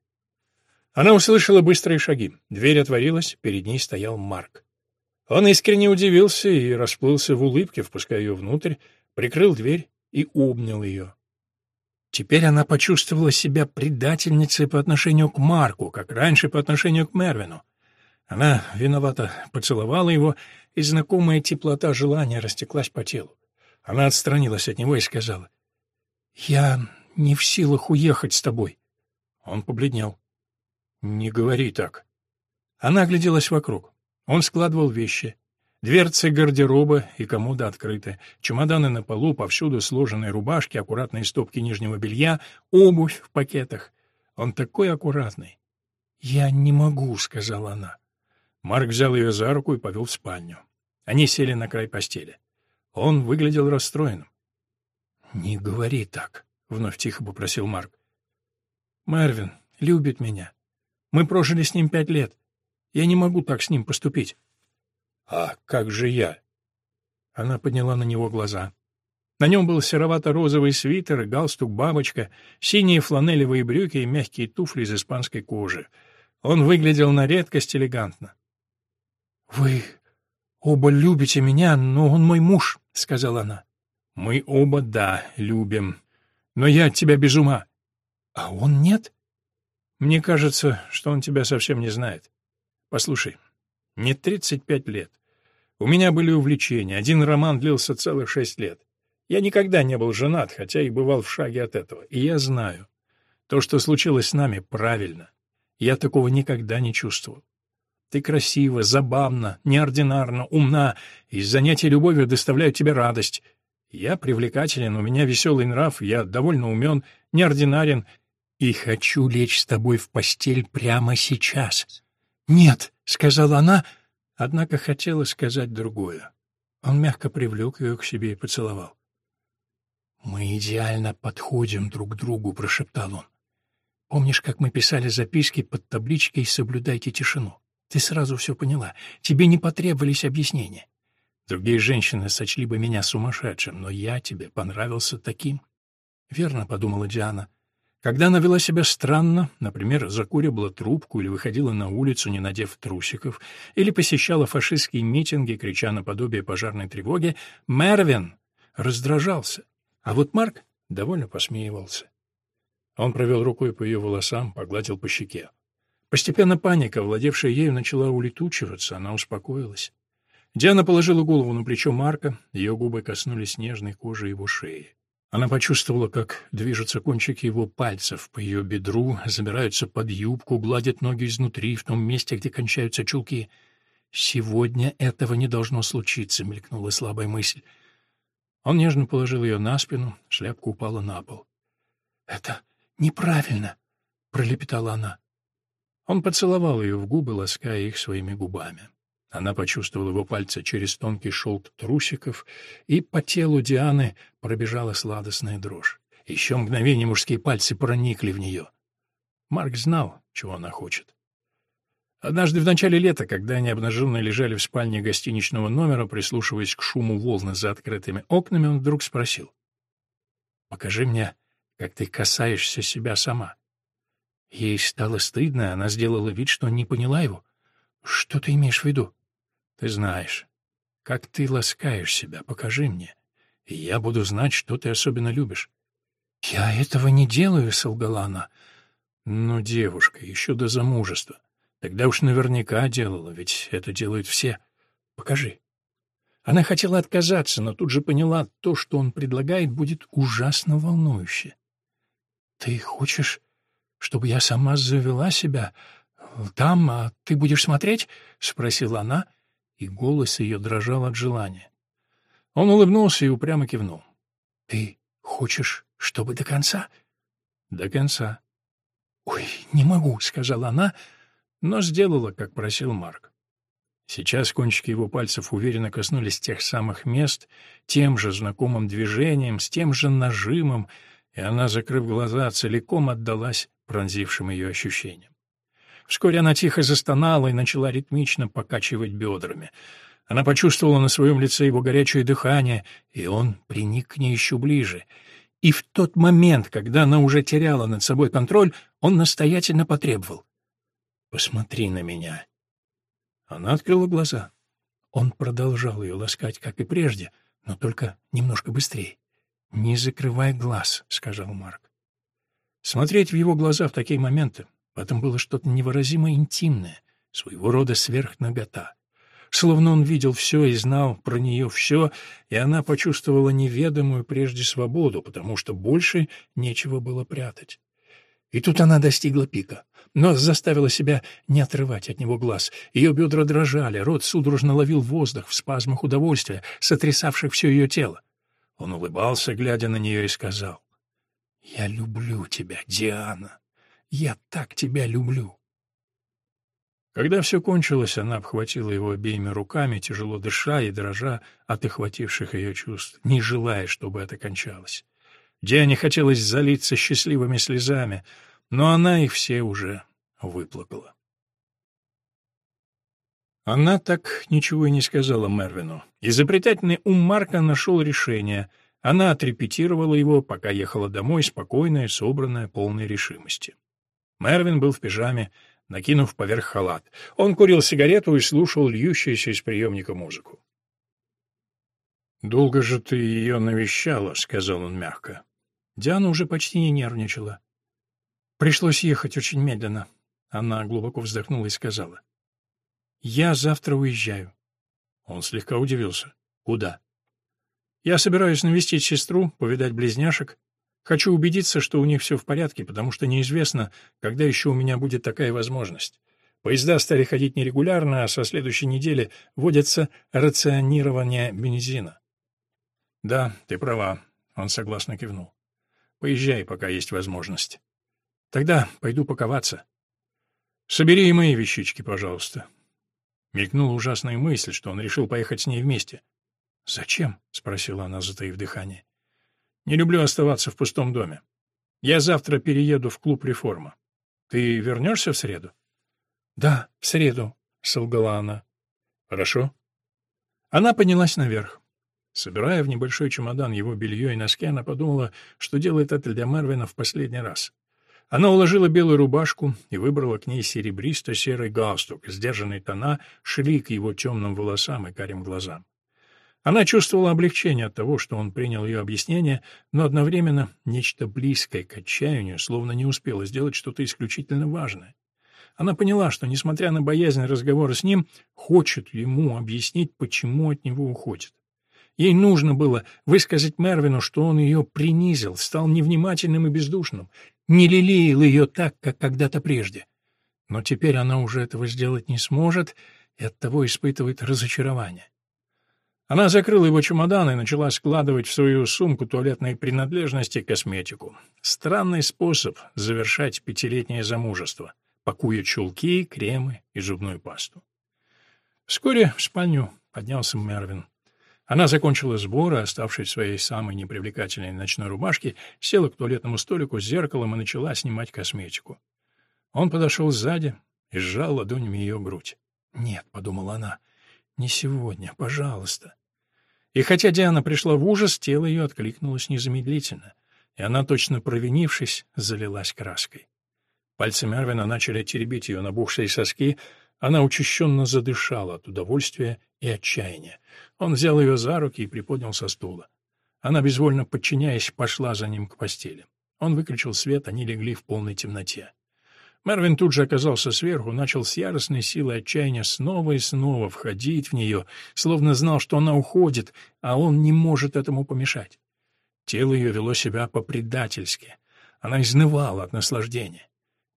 Speaker 1: Она услышала быстрые шаги. Дверь отворилась, перед ней стоял Марк. Он искренне удивился и расплылся в улыбке, впуская ее внутрь, прикрыл дверь и обнял ее. Теперь она почувствовала себя предательницей по отношению к Марку, как раньше по отношению к Мервину. Она виновато поцеловала его, и знакомая теплота желания растеклась по телу. Она отстранилась от него и сказала, «Я не в силах уехать с тобой». Он побледнел. «Не говори так». Она огляделась вокруг. Он складывал вещи. Дверцы гардероба и комода открыты, чемоданы на полу, повсюду сложенные рубашки, аккуратные стопки нижнего белья, обувь в пакетах. Он такой аккуратный. «Я не могу», — сказала она. Марк взял ее за руку и повел в спальню. Они сели на край постели. Он выглядел расстроенным. «Не говори так», — вновь тихо попросил Марк. «Мервин любит меня. Мы прожили с ним пять лет. Я не могу так с ним поступить». «А как же я?» Она подняла на него глаза. На нем был серовато-розовый свитер, галстук-бабочка, синие фланелевые брюки и мягкие туфли из испанской кожи. Он выглядел на редкость элегантно. «Вы оба любите меня, но он мой муж», — сказала она. «Мы оба, да, любим. Но я от тебя без ума». «А он нет?» «Мне кажется, что он тебя совсем не знает. Послушай, мне тридцать пять лет. У меня были увлечения. Один роман длился целых шесть лет. Я никогда не был женат, хотя и бывал в шаге от этого. И я знаю. То, что случилось с нами, правильно. Я такого никогда не чувствовал. Ты красива, забавна, неординарна, умна, и занятия любовью доставляют тебе радость. Я привлекателен, у меня веселый нрав, я довольно умен, неординарен, и хочу лечь с тобой в постель прямо сейчас. «Нет», — сказала она, — Однако хотела сказать другое. Он мягко привлек ее к себе и поцеловал. «Мы идеально подходим друг к другу», — прошептал он. «Помнишь, как мы писали записки под табличкой «Соблюдайте тишину»? Ты сразу все поняла. Тебе не потребовались объяснения. Другие женщины сочли бы меня сумасшедшим, но я тебе понравился таким». «Верно», — подумала Диана. Когда она вела себя странно, например, закуривала трубку или выходила на улицу, не надев трусиков, или посещала фашистские митинги, крича наподобие пожарной тревоги, Мервин раздражался, а вот Марк довольно посмеивался. Он провел рукой по ее волосам, погладил по щеке. Постепенно паника, владевшая ею, начала улетучиваться, она успокоилась. Диана положила голову на плечо Марка, ее губы коснулись нежной кожи его шеи. Она почувствовала, как движутся кончики его пальцев по ее бедру, забираются под юбку, гладят ноги изнутри, в том месте, где кончаются чулки. «Сегодня этого не должно случиться», — мелькнула слабая мысль. Он нежно положил ее на спину, шляпка упала на пол. «Это неправильно», — пролепетала она. Он поцеловал ее в губы, лаская их своими губами. Она почувствовала его пальцы через тонкий шелк трусиков, и по телу Дианы пробежала сладостная дрожь. Еще мгновение мужские пальцы проникли в нее. Марк знал, чего она хочет. Однажды в начале лета, когда они обнаженные лежали в спальне гостиничного номера, прислушиваясь к шуму волны за открытыми окнами, он вдруг спросил. «Покажи мне, как ты касаешься себя сама». Ей стало стыдно, она сделала вид, что не поняла его. «Что ты имеешь в виду?» «Ты знаешь, как ты ласкаешь себя, покажи мне, и я буду знать, что ты особенно любишь». «Я этого не делаю», — солгала она. «Ну, девушка, еще до замужества. Тогда уж наверняка делала, ведь это делают все. Покажи». Она хотела отказаться, но тут же поняла, то, что он предлагает, будет ужасно волнующе. «Ты хочешь чтобы я сама завела себя там, а ты будешь смотреть?» — спросила она, и голос ее дрожал от желания. Он улыбнулся и упрямо кивнул. «Ты хочешь, чтобы до конца?» «До конца». «Ой, не могу», — сказала она, но сделала, как просил Марк. Сейчас кончики его пальцев уверенно коснулись тех самых мест, тем же знакомым движением, с тем же нажимом, и она, закрыв глаза, целиком отдалась пронзившим ее ощущением. Вскоре она тихо застонала и начала ритмично покачивать бедрами. Она почувствовала на своем лице его горячее дыхание, и он приник к ней еще ближе. И в тот момент, когда она уже теряла над собой контроль, он настоятельно потребовал. «Посмотри на меня». Она открыла глаза. Он продолжал ее ласкать, как и прежде, но только немножко быстрее. «Не закрывай глаз», — сказал Марк. Смотреть в его глаза в такие моменты — в этом было что-то невыразимо интимное, своего рода сверхнагота. Словно он видел все и знал про нее все, и она почувствовала неведомую прежде свободу, потому что больше нечего было прятать. И тут она достигла пика, но заставила себя не отрывать от него глаз. Ее бедра дрожали, рот судорожно ловил воздух в спазмах удовольствия, сотрясавших все ее тело. Он улыбался, глядя на нее, и сказал, «Я люблю тебя, Диана. Я так тебя люблю». Когда все кончилось, она обхватила его обеими руками, тяжело дыша и дрожа от охвативших ее чувств, не желая, чтобы это кончалось. Диане хотелось залиться счастливыми слезами, но она их все уже выплакала. Она так ничего и не сказала Мервину. Изобретательный ум Марка нашел решение — она отрепетировала его, пока ехала домой, спокойная, собранная, полной решимости. Мервин был в пижаме, накинув поверх халат. Он курил сигарету и слушал льющуюся из приемника музыку. «Долго же ты ее навещала», — сказал он мягко. Диана уже почти не нервничала. «Пришлось ехать очень медленно», — она глубоко вздохнула и сказала. «Я завтра уезжаю». Он слегка удивился. «Куда?» Я собираюсь навестить сестру, повидать близняшек. Хочу убедиться, что у них все в порядке, потому что неизвестно, когда еще у меня будет такая возможность. Поезда стали ходить нерегулярно, а со следующей недели вводится рационирование бензина. Да, ты права, он согласно кивнул. Поезжай, пока есть возможность. Тогда пойду паковаться. Собери и мои вещички, пожалуйста. Мелькнула ужасная мысль, что он решил поехать с ней вместе. «Зачем?» — спросила она, затаив дыхание. «Не люблю оставаться в пустом доме. Я завтра перееду в клуб «Реформа». Ты вернешься в среду?» «Да, в среду», — солгала она. «Хорошо». Она поднялась наверх. Собирая в небольшой чемодан его белье и носки, она подумала, что делает это для Марвина в последний раз. Она уложила белую рубашку и выбрала к ней серебристо-серый галстук. Сдержанные тона шли к его темным волосам и карим глазам. Она чувствовала облегчение от того, что он принял ее объяснение, но одновременно нечто близкое к отчаянию, словно не успела сделать что-то исключительно важное. Она поняла, что, несмотря на боязнь разговора с ним, хочет ему объяснить, почему от него уходит. Ей нужно было высказать Мервину, что он ее принизил, стал невнимательным и бездушным, не лелеял ее так, как когда-то прежде. Но теперь она уже этого сделать не сможет и оттого испытывает разочарование. Она закрыла его чемодан и начала складывать в свою сумку туалетные принадлежности и косметику. Странный способ завершать пятилетнее замужество, пакуя чулки, кремы и зубную пасту. Вскоре в спальню поднялся Мервин. Она закончила сбор, оставшись в своей самой непривлекательной ночной рубашке, села к туалетному столику с зеркалом и начала снимать косметику. Он подошел сзади и сжал ладонями ее грудь. «Нет», — подумала она, — «не сегодня, пожалуйста». И хотя Диана пришла в ужас, тело ее откликнулось незамедлительно, и она, точно провинившись, залилась краской. Пальцы Мервина начали теребить ее набухшие соски, она учащенно задышала от удовольствия и отчаяния. Он взял ее за руки и приподнял со стула. Она, безвольно подчиняясь, пошла за ним к постели. Он выключил свет, они легли в полной темноте. Мервин тут же оказался сверху, начал с яростной силой отчаяния снова и снова входить в нее, словно знал, что она уходит, а он не может этому помешать. Тело ее вело себя по-предательски. Она изнывала от наслаждения.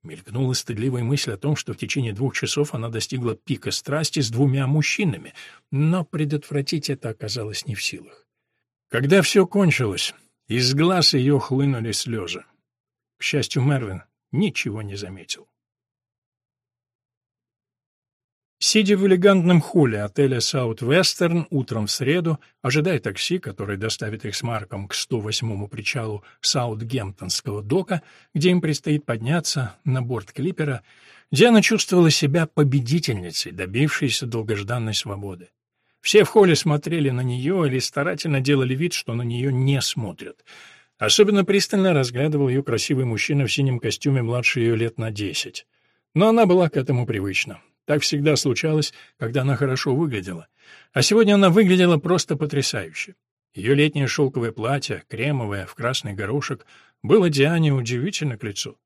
Speaker 1: Мелькнула стыдливая мысль о том, что в течение двух часов она достигла пика страсти с двумя мужчинами, но предотвратить это оказалось не в силах. Когда все кончилось, из глаз ее хлынули слезы. К счастью, Мервин ничего не заметил. Сидя в элегантном холле отеля «Саут-Вестерн» утром в среду, ожидая такси, которое доставит их с Марком к 108-му причалу Саутгемптонского дока, где им предстоит подняться на борт клипера, Диана чувствовала себя победительницей, добившейся долгожданной свободы. Все в холле смотрели на нее или старательно делали вид, что на нее не смотрят. Особенно пристально разглядывал ее красивый мужчина в синем костюме младше ее лет на десять. Но она была к этому привычна. Так всегда случалось, когда она хорошо выглядела. А сегодня она выглядела просто потрясающе. Ее летнее шелковое платье, кремовое, в красный горошек, было Диане удивительно к лицу.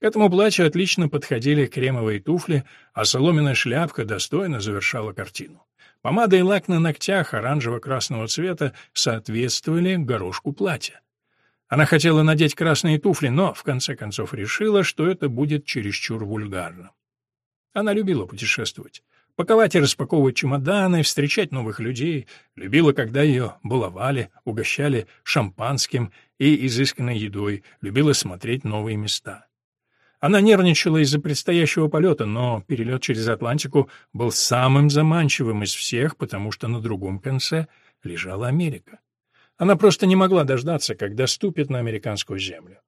Speaker 1: К этому платью отлично подходили кремовые туфли, а соломенная шляпка достойно завершала картину. Помада и лак на ногтях оранжево-красного цвета соответствовали горошку платья. Она хотела надеть красные туфли, но в конце концов решила, что это будет чересчур вульгарно. Она любила путешествовать. Паковать и распаковывать чемоданы, встречать новых людей. Любила, когда ее баловали, угощали шампанским и изысканной едой. Любила смотреть новые места. Она нервничала из-за предстоящего полета, но перелет через Атлантику был самым заманчивым из всех, потому что на другом конце лежала Америка. Она просто не могла дождаться, когда ступит на американскую землю.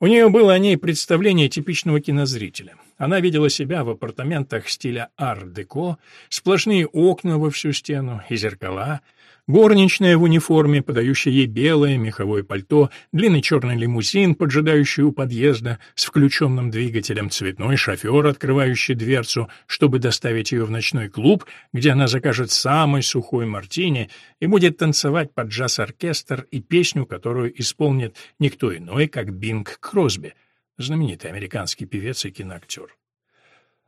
Speaker 1: У нее было о ней представление типичного кинозрителя. Она видела себя в апартаментах стиля ар-деко, сплошные окна во всю стену и зеркала, горничная в униформе, подающая ей белое меховое пальто, длинный черный лимузин, поджидающий у подъезда, с включенным двигателем, цветной шофер, открывающий дверцу, чтобы доставить ее в ночной клуб, где она закажет самый сухой мартини и будет танцевать под джаз-оркестр и песню, которую исполнит никто иной, как Бинг Кросби, знаменитый американский певец и киноактер.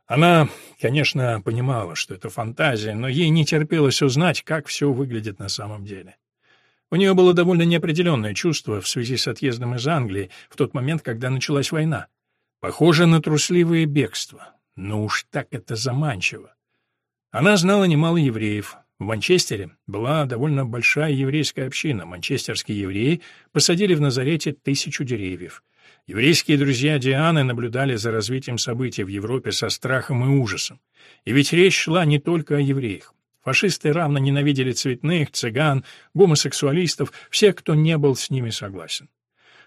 Speaker 1: Она, конечно, понимала, что это фантазия, но ей не терпелось узнать, как все выглядит на самом деле. У нее было довольно неопределенное чувство в связи с отъездом из Англии в тот момент, когда началась война. Похоже на трусливое бегство. Но уж так это заманчиво. Она знала немало евреев. В Манчестере была довольно большая еврейская община. Манчестерские евреи посадили в Назарете тысячу деревьев. Еврейские друзья Дианы наблюдали за развитием событий в Европе со страхом и ужасом. И ведь речь шла не только о евреях. Фашисты равно ненавидели цветных, цыган, гомосексуалистов, всех, кто не был с ними согласен.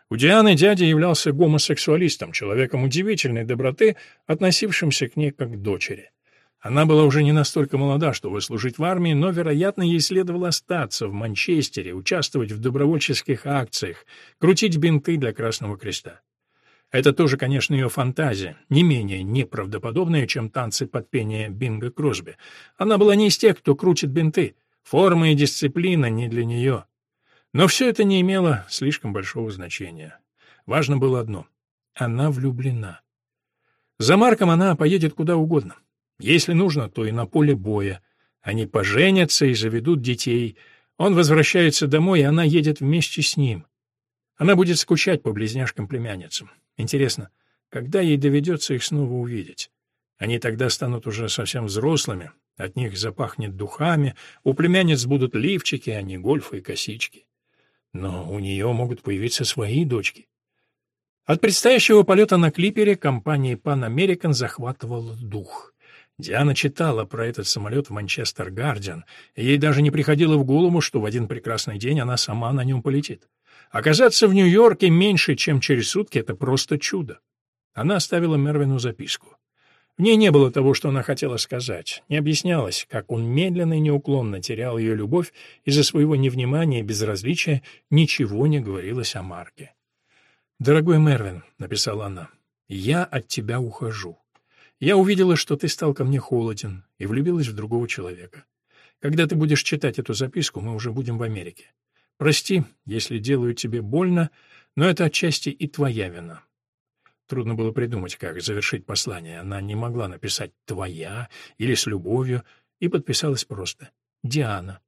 Speaker 1: У Дианы дядя являлся гомосексуалистом, человеком удивительной доброты, относившимся к ней как к дочери. Она была уже не настолько молода, чтобы служить в армии, но, вероятно, ей следовало остаться в Манчестере, участвовать в добровольческих акциях, крутить бинты для Красного Креста. Это тоже, конечно, ее фантазия, не менее неправдоподобная, чем танцы под пение Бинга Кросби. Она была не из тех, кто крутит бинты. Форма и дисциплина не для нее. Но все это не имело слишком большого значения. Важно было одно — она влюблена. За Марком она поедет куда угодно. Если нужно, то и на поле боя. Они поженятся и заведут детей. Он возвращается домой, и она едет вместе с ним. Она будет скучать по близняшкам-племянницам. Интересно, когда ей доведется их снова увидеть? Они тогда станут уже совсем взрослыми, от них запахнет духами, у племянниц будут лифчики, а не гольфы и косички. Но у нее могут появиться свои дочки. От предстоящего полета на клипере компании Pan American захватывал дух. Диана читала про этот самолет в Манчестер Гардиан, ей даже не приходило в голову, что в один прекрасный день она сама на нем полетит. Оказаться в Нью-Йорке меньше, чем через сутки — это просто чудо. Она оставила Мервину записку. В ней не было того, что она хотела сказать, не объяснялось, как он медленно и неуклонно терял ее любовь из-за своего невнимания и безразличия, ничего не говорилось о Марке. «Дорогой Мервин», — написала она, — «я от тебя ухожу. Я увидела, что ты стал ко мне холоден и влюбилась в другого человека. Когда ты будешь читать эту записку, мы уже будем в Америке. Прости, если делаю тебе больно, но это отчасти и твоя вина. Трудно было придумать, как завершить послание. Она не могла написать «твоя» или «с любовью» и подписалась просто «Диана».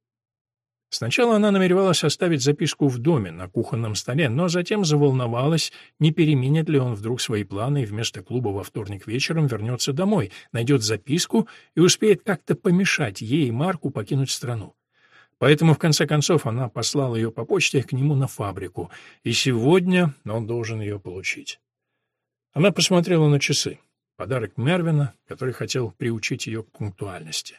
Speaker 1: Сначала она намеревалась оставить записку в доме, на кухонном столе, но затем заволновалась, не переменит ли он вдруг свои планы и вместо клуба во вторник вечером вернется домой, найдет записку и успеет как-то помешать ей и Марку покинуть страну. Поэтому, в конце концов, она послала ее по почте к нему на фабрику, и сегодня он должен ее получить. Она посмотрела на часы. Подарок Мервина, который хотел приучить ее к пунктуальности.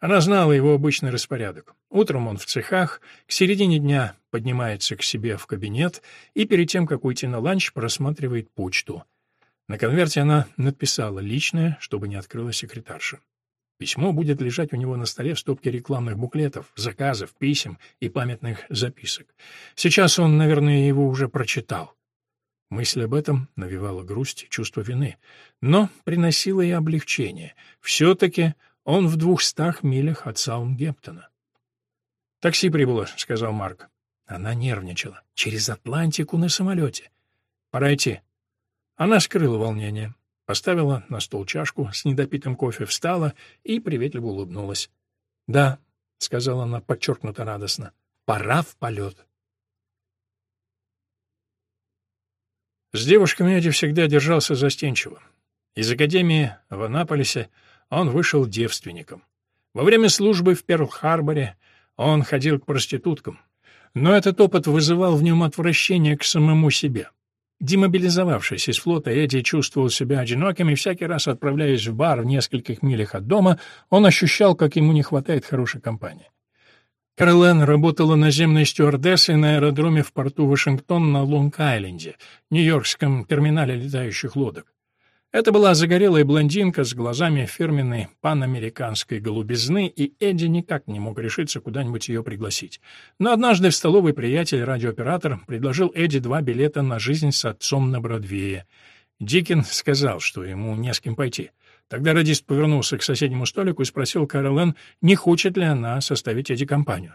Speaker 1: Она знала его обычный распорядок. Утром он в цехах, к середине дня поднимается к себе в кабинет и перед тем, как уйти на ланч, просматривает почту. На конверте она написала личное, чтобы не открыла секретарша. Письмо будет лежать у него на столе в стопке рекламных буклетов, заказов, писем и памятных записок. Сейчас он, наверное, его уже прочитал. Мысль об этом навевала грусть и чувство вины, но приносила и облегчение. Все-таки он в двухстах милях от Саундгемптона. «Такси прибыло», — сказал Марк. Она нервничала. «Через Атлантику на самолете. Пора идти». Она скрыла волнение, поставила на стол чашку с недопитым кофе, встала и приветливо улыбнулась. «Да», — сказала она подчеркнуто радостно, — «пора в полет». С девушками Эдди всегда держался застенчиво. Из академии в Анаполисе он вышел девственником. Во время службы в Перл-Харборе он ходил к проституткам. Но этот опыт вызывал в нем отвращение к самому себе. Демобилизовавшись из флота, Эдди чувствовал себя одиноким, и всякий раз, отправляясь в бар в нескольких милях от дома, он ощущал, как ему не хватает хорошей компании. Кэролэн работала наземной стюардессой на аэродроме в порту Вашингтон на Лонг-Айленде, Нью-Йоркском терминале летающих лодок. Это была загорелая блондинка с глазами фирменной панамериканской голубизны, и Эдди никак не мог решиться куда-нибудь ее пригласить. Но однажды в столовой приятель, радиооператор, предложил Эдди два билета на жизнь с отцом на Бродвее. Дикин сказал, что ему не с кем пойти. Тогда радист повернулся к соседнему столику и спросил Кэрол не хочет ли она составить Эдди компанию.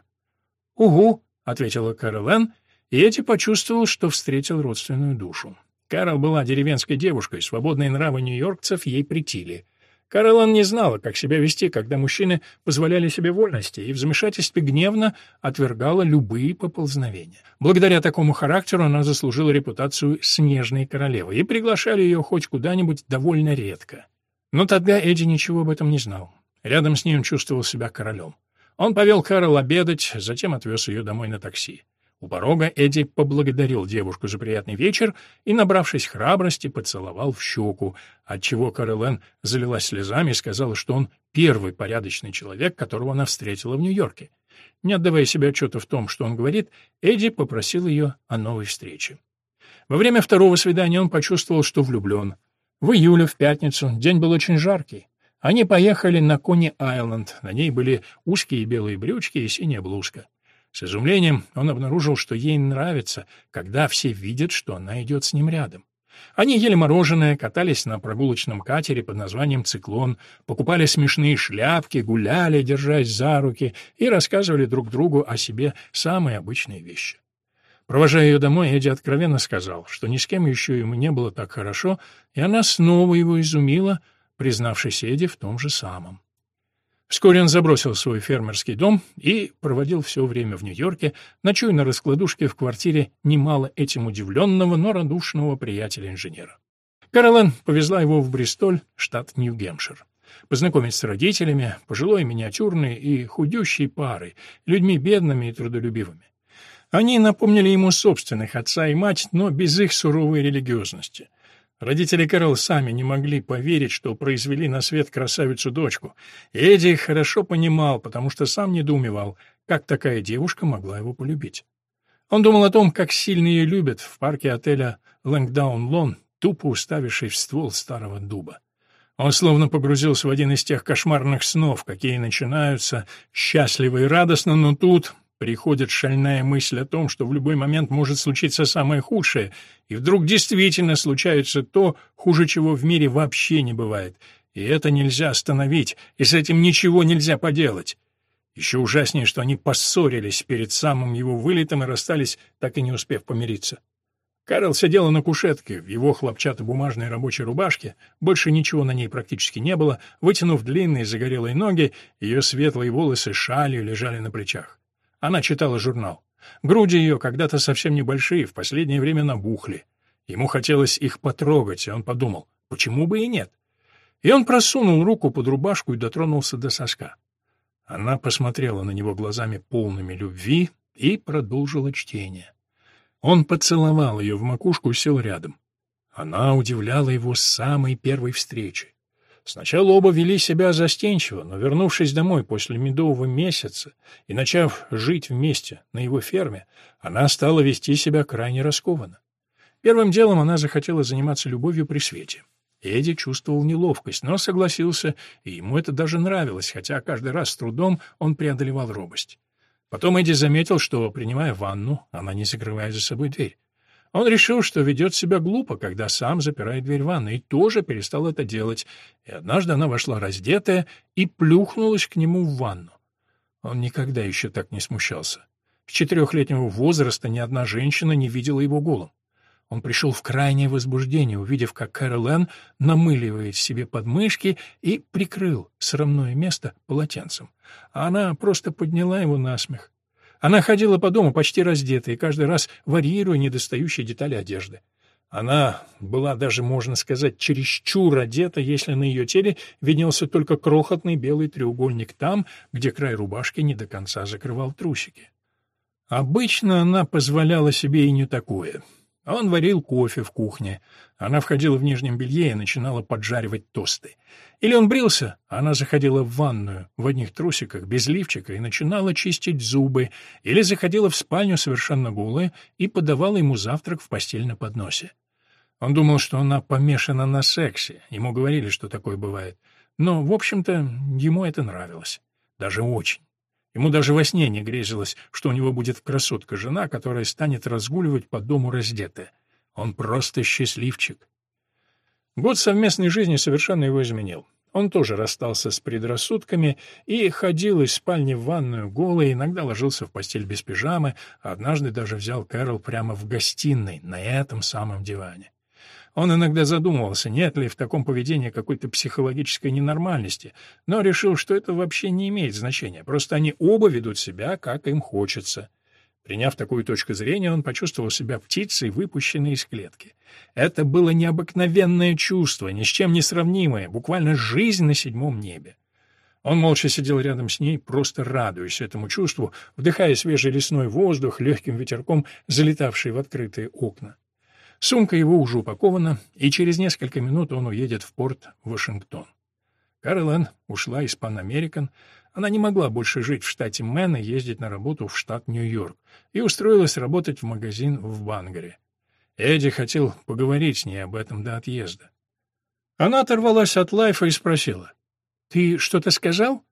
Speaker 1: «Угу», — ответила Кэрол и Эдди почувствовал, что встретил родственную душу. Кэрол была деревенской девушкой, свободные нравы нью-йоркцев ей притили. Кэролан не знала, как себя вести, когда мужчины позволяли себе вольности, и в замешательстве гневно отвергала любые поползновения. Благодаря такому характеру она заслужила репутацию снежной королевы, и приглашали ее хоть куда-нибудь довольно редко. Но тогда Эдди ничего об этом не знал. Рядом с он чувствовал себя королем. Он повел Кэрол обедать, затем отвез ее домой на такси. У порога Эдди поблагодарил девушку за приятный вечер и, набравшись храбрости, поцеловал в щеку, отчего Кэролэн залилась слезами и сказала, что он первый порядочный человек, которого она встретила в Нью-Йорке. Не отдавая себе отчета в том, что он говорит, Эдди попросил ее о новой встрече. Во время второго свидания он почувствовал, что влюблен. В июле, в пятницу, день был очень жаркий. Они поехали на Кони-Айленд, на ней были узкие белые брючки и синяя блузка. С изумлением он обнаружил, что ей нравится, когда все видят, что она идет с ним рядом. Они ели мороженое, катались на прогулочном катере под названием «Циклон», покупали смешные шляпки, гуляли, держась за руки, и рассказывали друг другу о себе самые обычные вещи. Провожая ее домой, Эдди откровенно сказал, что ни с кем еще ему не было так хорошо, и она снова его изумила, признавшись Эдди в том же самом. Вскоре он забросил свой фермерский дом и проводил все время в Нью-Йорке, ночуя на раскладушке в квартире немало этим удивленного, но радушного приятеля-инженера. Каролин повезла его в Бристоль, штат Нью-Гемпшир. Познакомить с родителями, пожилой миниатюрной и худющей парой, людьми бедными и трудолюбивыми. Они напомнили ему собственных отца и мать, но без их суровой религиозности. Родители Кэрол сами не могли поверить, что произвели на свет красавицу-дочку. Эдди хорошо понимал, потому что сам недоумевал, как такая девушка могла его полюбить. Он думал о том, как сильно ее любят в парке отеля «Лэнгдаун-Лон», тупо уставивший в ствол старого дуба. Он словно погрузился в один из тех кошмарных снов, какие начинаются счастливо и радостно, но тут приходит шальная мысль о том, что в любой момент может случиться самое худшее, и вдруг действительно случается то, хуже чего в мире вообще не бывает. И это нельзя остановить, и с этим ничего нельзя поделать. Еще ужаснее, что они поссорились перед самым его вылетом и расстались, так и не успев помириться. Карл сидела на кушетке в его хлопчатобумажной рабочей рубашке, больше ничего на ней практически не было, вытянув длинные загорелые ноги, ее светлые волосы шалью лежали на плечах. Она читала журнал. Груди ее, когда-то совсем небольшие, в последнее время набухли. Ему хотелось их потрогать, и он подумал, почему бы и нет? И он просунул руку под рубашку и дотронулся до соска. Она посмотрела на него глазами полными любви и продолжила чтение. Он поцеловал ее в макушку и сел рядом. Она удивляла его с самой первой встречи. Сначала оба вели себя застенчиво, но, вернувшись домой после медового месяца и начав жить вместе на его ферме, она стала вести себя крайне раскованно. Первым делом она захотела заниматься любовью при свете. Эдди чувствовал неловкость, но согласился, и ему это даже нравилось, хотя каждый раз с трудом он преодолевал робость. Потом Эдди заметил, что, принимая ванну, она не закрывает за собой дверь. Он решил, что ведет себя глупо, когда сам запирает дверь ванной, и тоже перестал это делать. И однажды она вошла раздетая и плюхнулась к нему в ванну. Он никогда еще так не смущался. С четырехлетнего возраста ни одна женщина не видела его голым. Он пришел в крайнее возбуждение, увидев, как Кэрол намыливает себе подмышки и прикрыл срамное место полотенцем. А она просто подняла его на смех. Она ходила по дому почти раздетая, каждый раз варьируя недостающие детали одежды. Она была даже, можно сказать, чересчур одета, если на ее теле виднелся только крохотный белый треугольник там, где край рубашки не до конца закрывал трусики. Обычно она позволяла себе и не такое — он варил кофе в кухне. Она входила в нижнем белье и начинала поджаривать тосты. Или он брился, она заходила в ванную в одних трусиках, без лифчика, и начинала чистить зубы, или заходила в спальню совершенно голая и подавала ему завтрак в постель на подносе. Он думал, что она помешана на сексе, ему говорили, что такое бывает. Но, в общем-то, ему это нравилось. Даже очень. Ему даже во сне не грезилось, что у него будет красотка-жена, которая станет разгуливать по дому раздетая. Он просто счастливчик. Год совместной жизни совершенно его изменил. Он тоже расстался с предрассудками и ходил из спальни в ванную голый, иногда ложился в постель без пижамы, а однажды даже взял Кэрол прямо в гостиной, на этом самом диване. Он иногда задумывался, нет ли в таком поведении какой-то психологической ненормальности, но решил, что это вообще не имеет значения, просто они оба ведут себя, как им хочется. Приняв такую точку зрения, он почувствовал себя птицей, выпущенной из клетки. Это было необыкновенное чувство, ни с чем не сравнимое, буквально жизнь на седьмом небе. Он молча сидел рядом с ней, просто радуясь этому чувству, вдыхая свежий лесной воздух, легким ветерком, залетавший в открытые окна. Сумка его уже упакована, и через несколько минут он уедет в порт Вашингтон. Карл ушла из Pan American. Она не могла больше жить в штате Мэн и ездить на работу в штат Нью-Йорк, и устроилась работать в магазин в Бангаре. Эдди хотел поговорить с ней об этом до отъезда. Она оторвалась от Лайфа и спросила. «Ты что-то сказал?»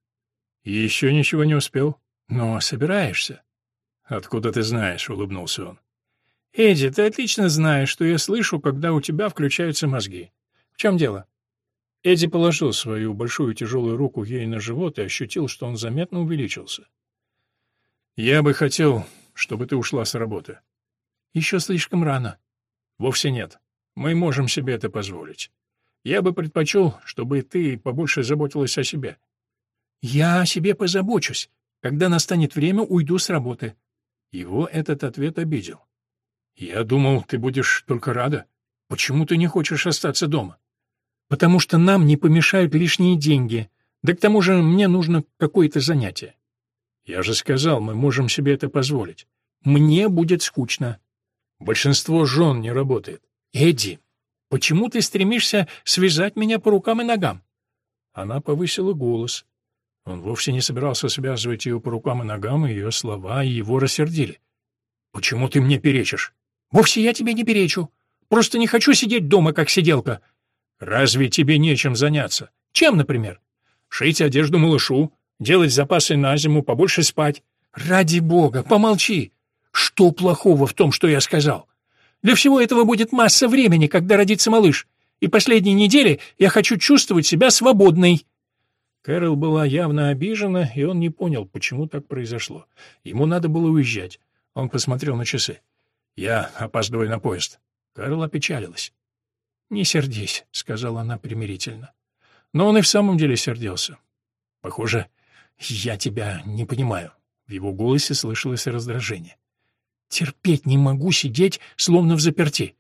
Speaker 1: «Еще ничего не успел. Но собираешься?» «Откуда ты знаешь?» — улыбнулся он. «Эдди, ты отлично знаешь, что я слышу, когда у тебя включаются мозги. В чем дело?» Эдди положил свою большую тяжелую руку ей на живот и ощутил, что он заметно увеличился. «Я бы хотел, чтобы ты ушла с работы». Еще слишком рано. Вовсе нет. Мы можем себе это позволить. Я бы предпочел, чтобы ты побольше заботилась о себе. Я о себе позабочусь. Когда настанет время, уйду с работы. Его этот ответ обидел. Я думал, ты будешь только рада. Почему ты не хочешь остаться дома? Потому что нам не помешают лишние деньги. Да к тому же мне нужно какое-то занятие. Я же сказал, мы можем себе это позволить. Мне будет скучно. Большинство жен не работает. Эдди, почему ты стремишься связать меня по рукам и ногам? Она повысила голос. Он вовсе не собирался связывать ее по рукам и ногам, и ее слова его рассердили. «Почему ты мне перечишь?» «Вовсе я тебе не перечу. Просто не хочу сидеть дома, как сиделка». «Разве тебе нечем заняться? Чем, например?» «Шить одежду малышу, делать запасы на зиму, побольше спать». «Ради бога, помолчи. Что плохого в том, что я сказал? Для всего этого будет масса времени, когда родится малыш, и последние недели я хочу чувствовать себя свободной». Кэрол была явно обижена, и он не понял, почему так произошло. Ему надо было уезжать. Он посмотрел на часы. «Я опаздываю на поезд». Кэрол опечалилась. «Не сердись», — сказала она примирительно. Но он и в самом деле сердился. «Похоже, я тебя не понимаю». В его голосе слышалось раздражение. Терпеть не могу сидеть, словно в заперти.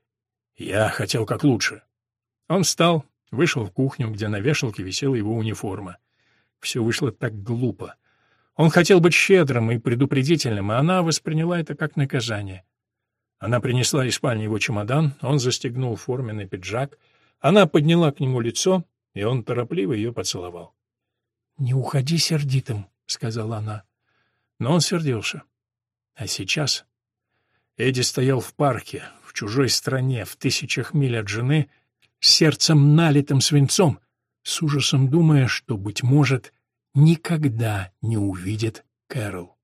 Speaker 1: Я хотел как лучше. Он встал, вышел в кухню, где на вешалке висела его униформа. Все вышло так глупо. Он хотел быть щедрым и предупредительным, а она восприняла это как наказание. Она принесла из спальни его чемодан, он застегнул форменный пиджак, она подняла к нему лицо, и он торопливо ее поцеловал. «Не уходи сердитым», — сказала она. Но он сердился. А сейчас Эдди стоял в парке, в чужой стране, в тысячах миль от жены, сердцем налитым свинцом, с ужасом думая, что, быть может, никогда не увидит Кэрол.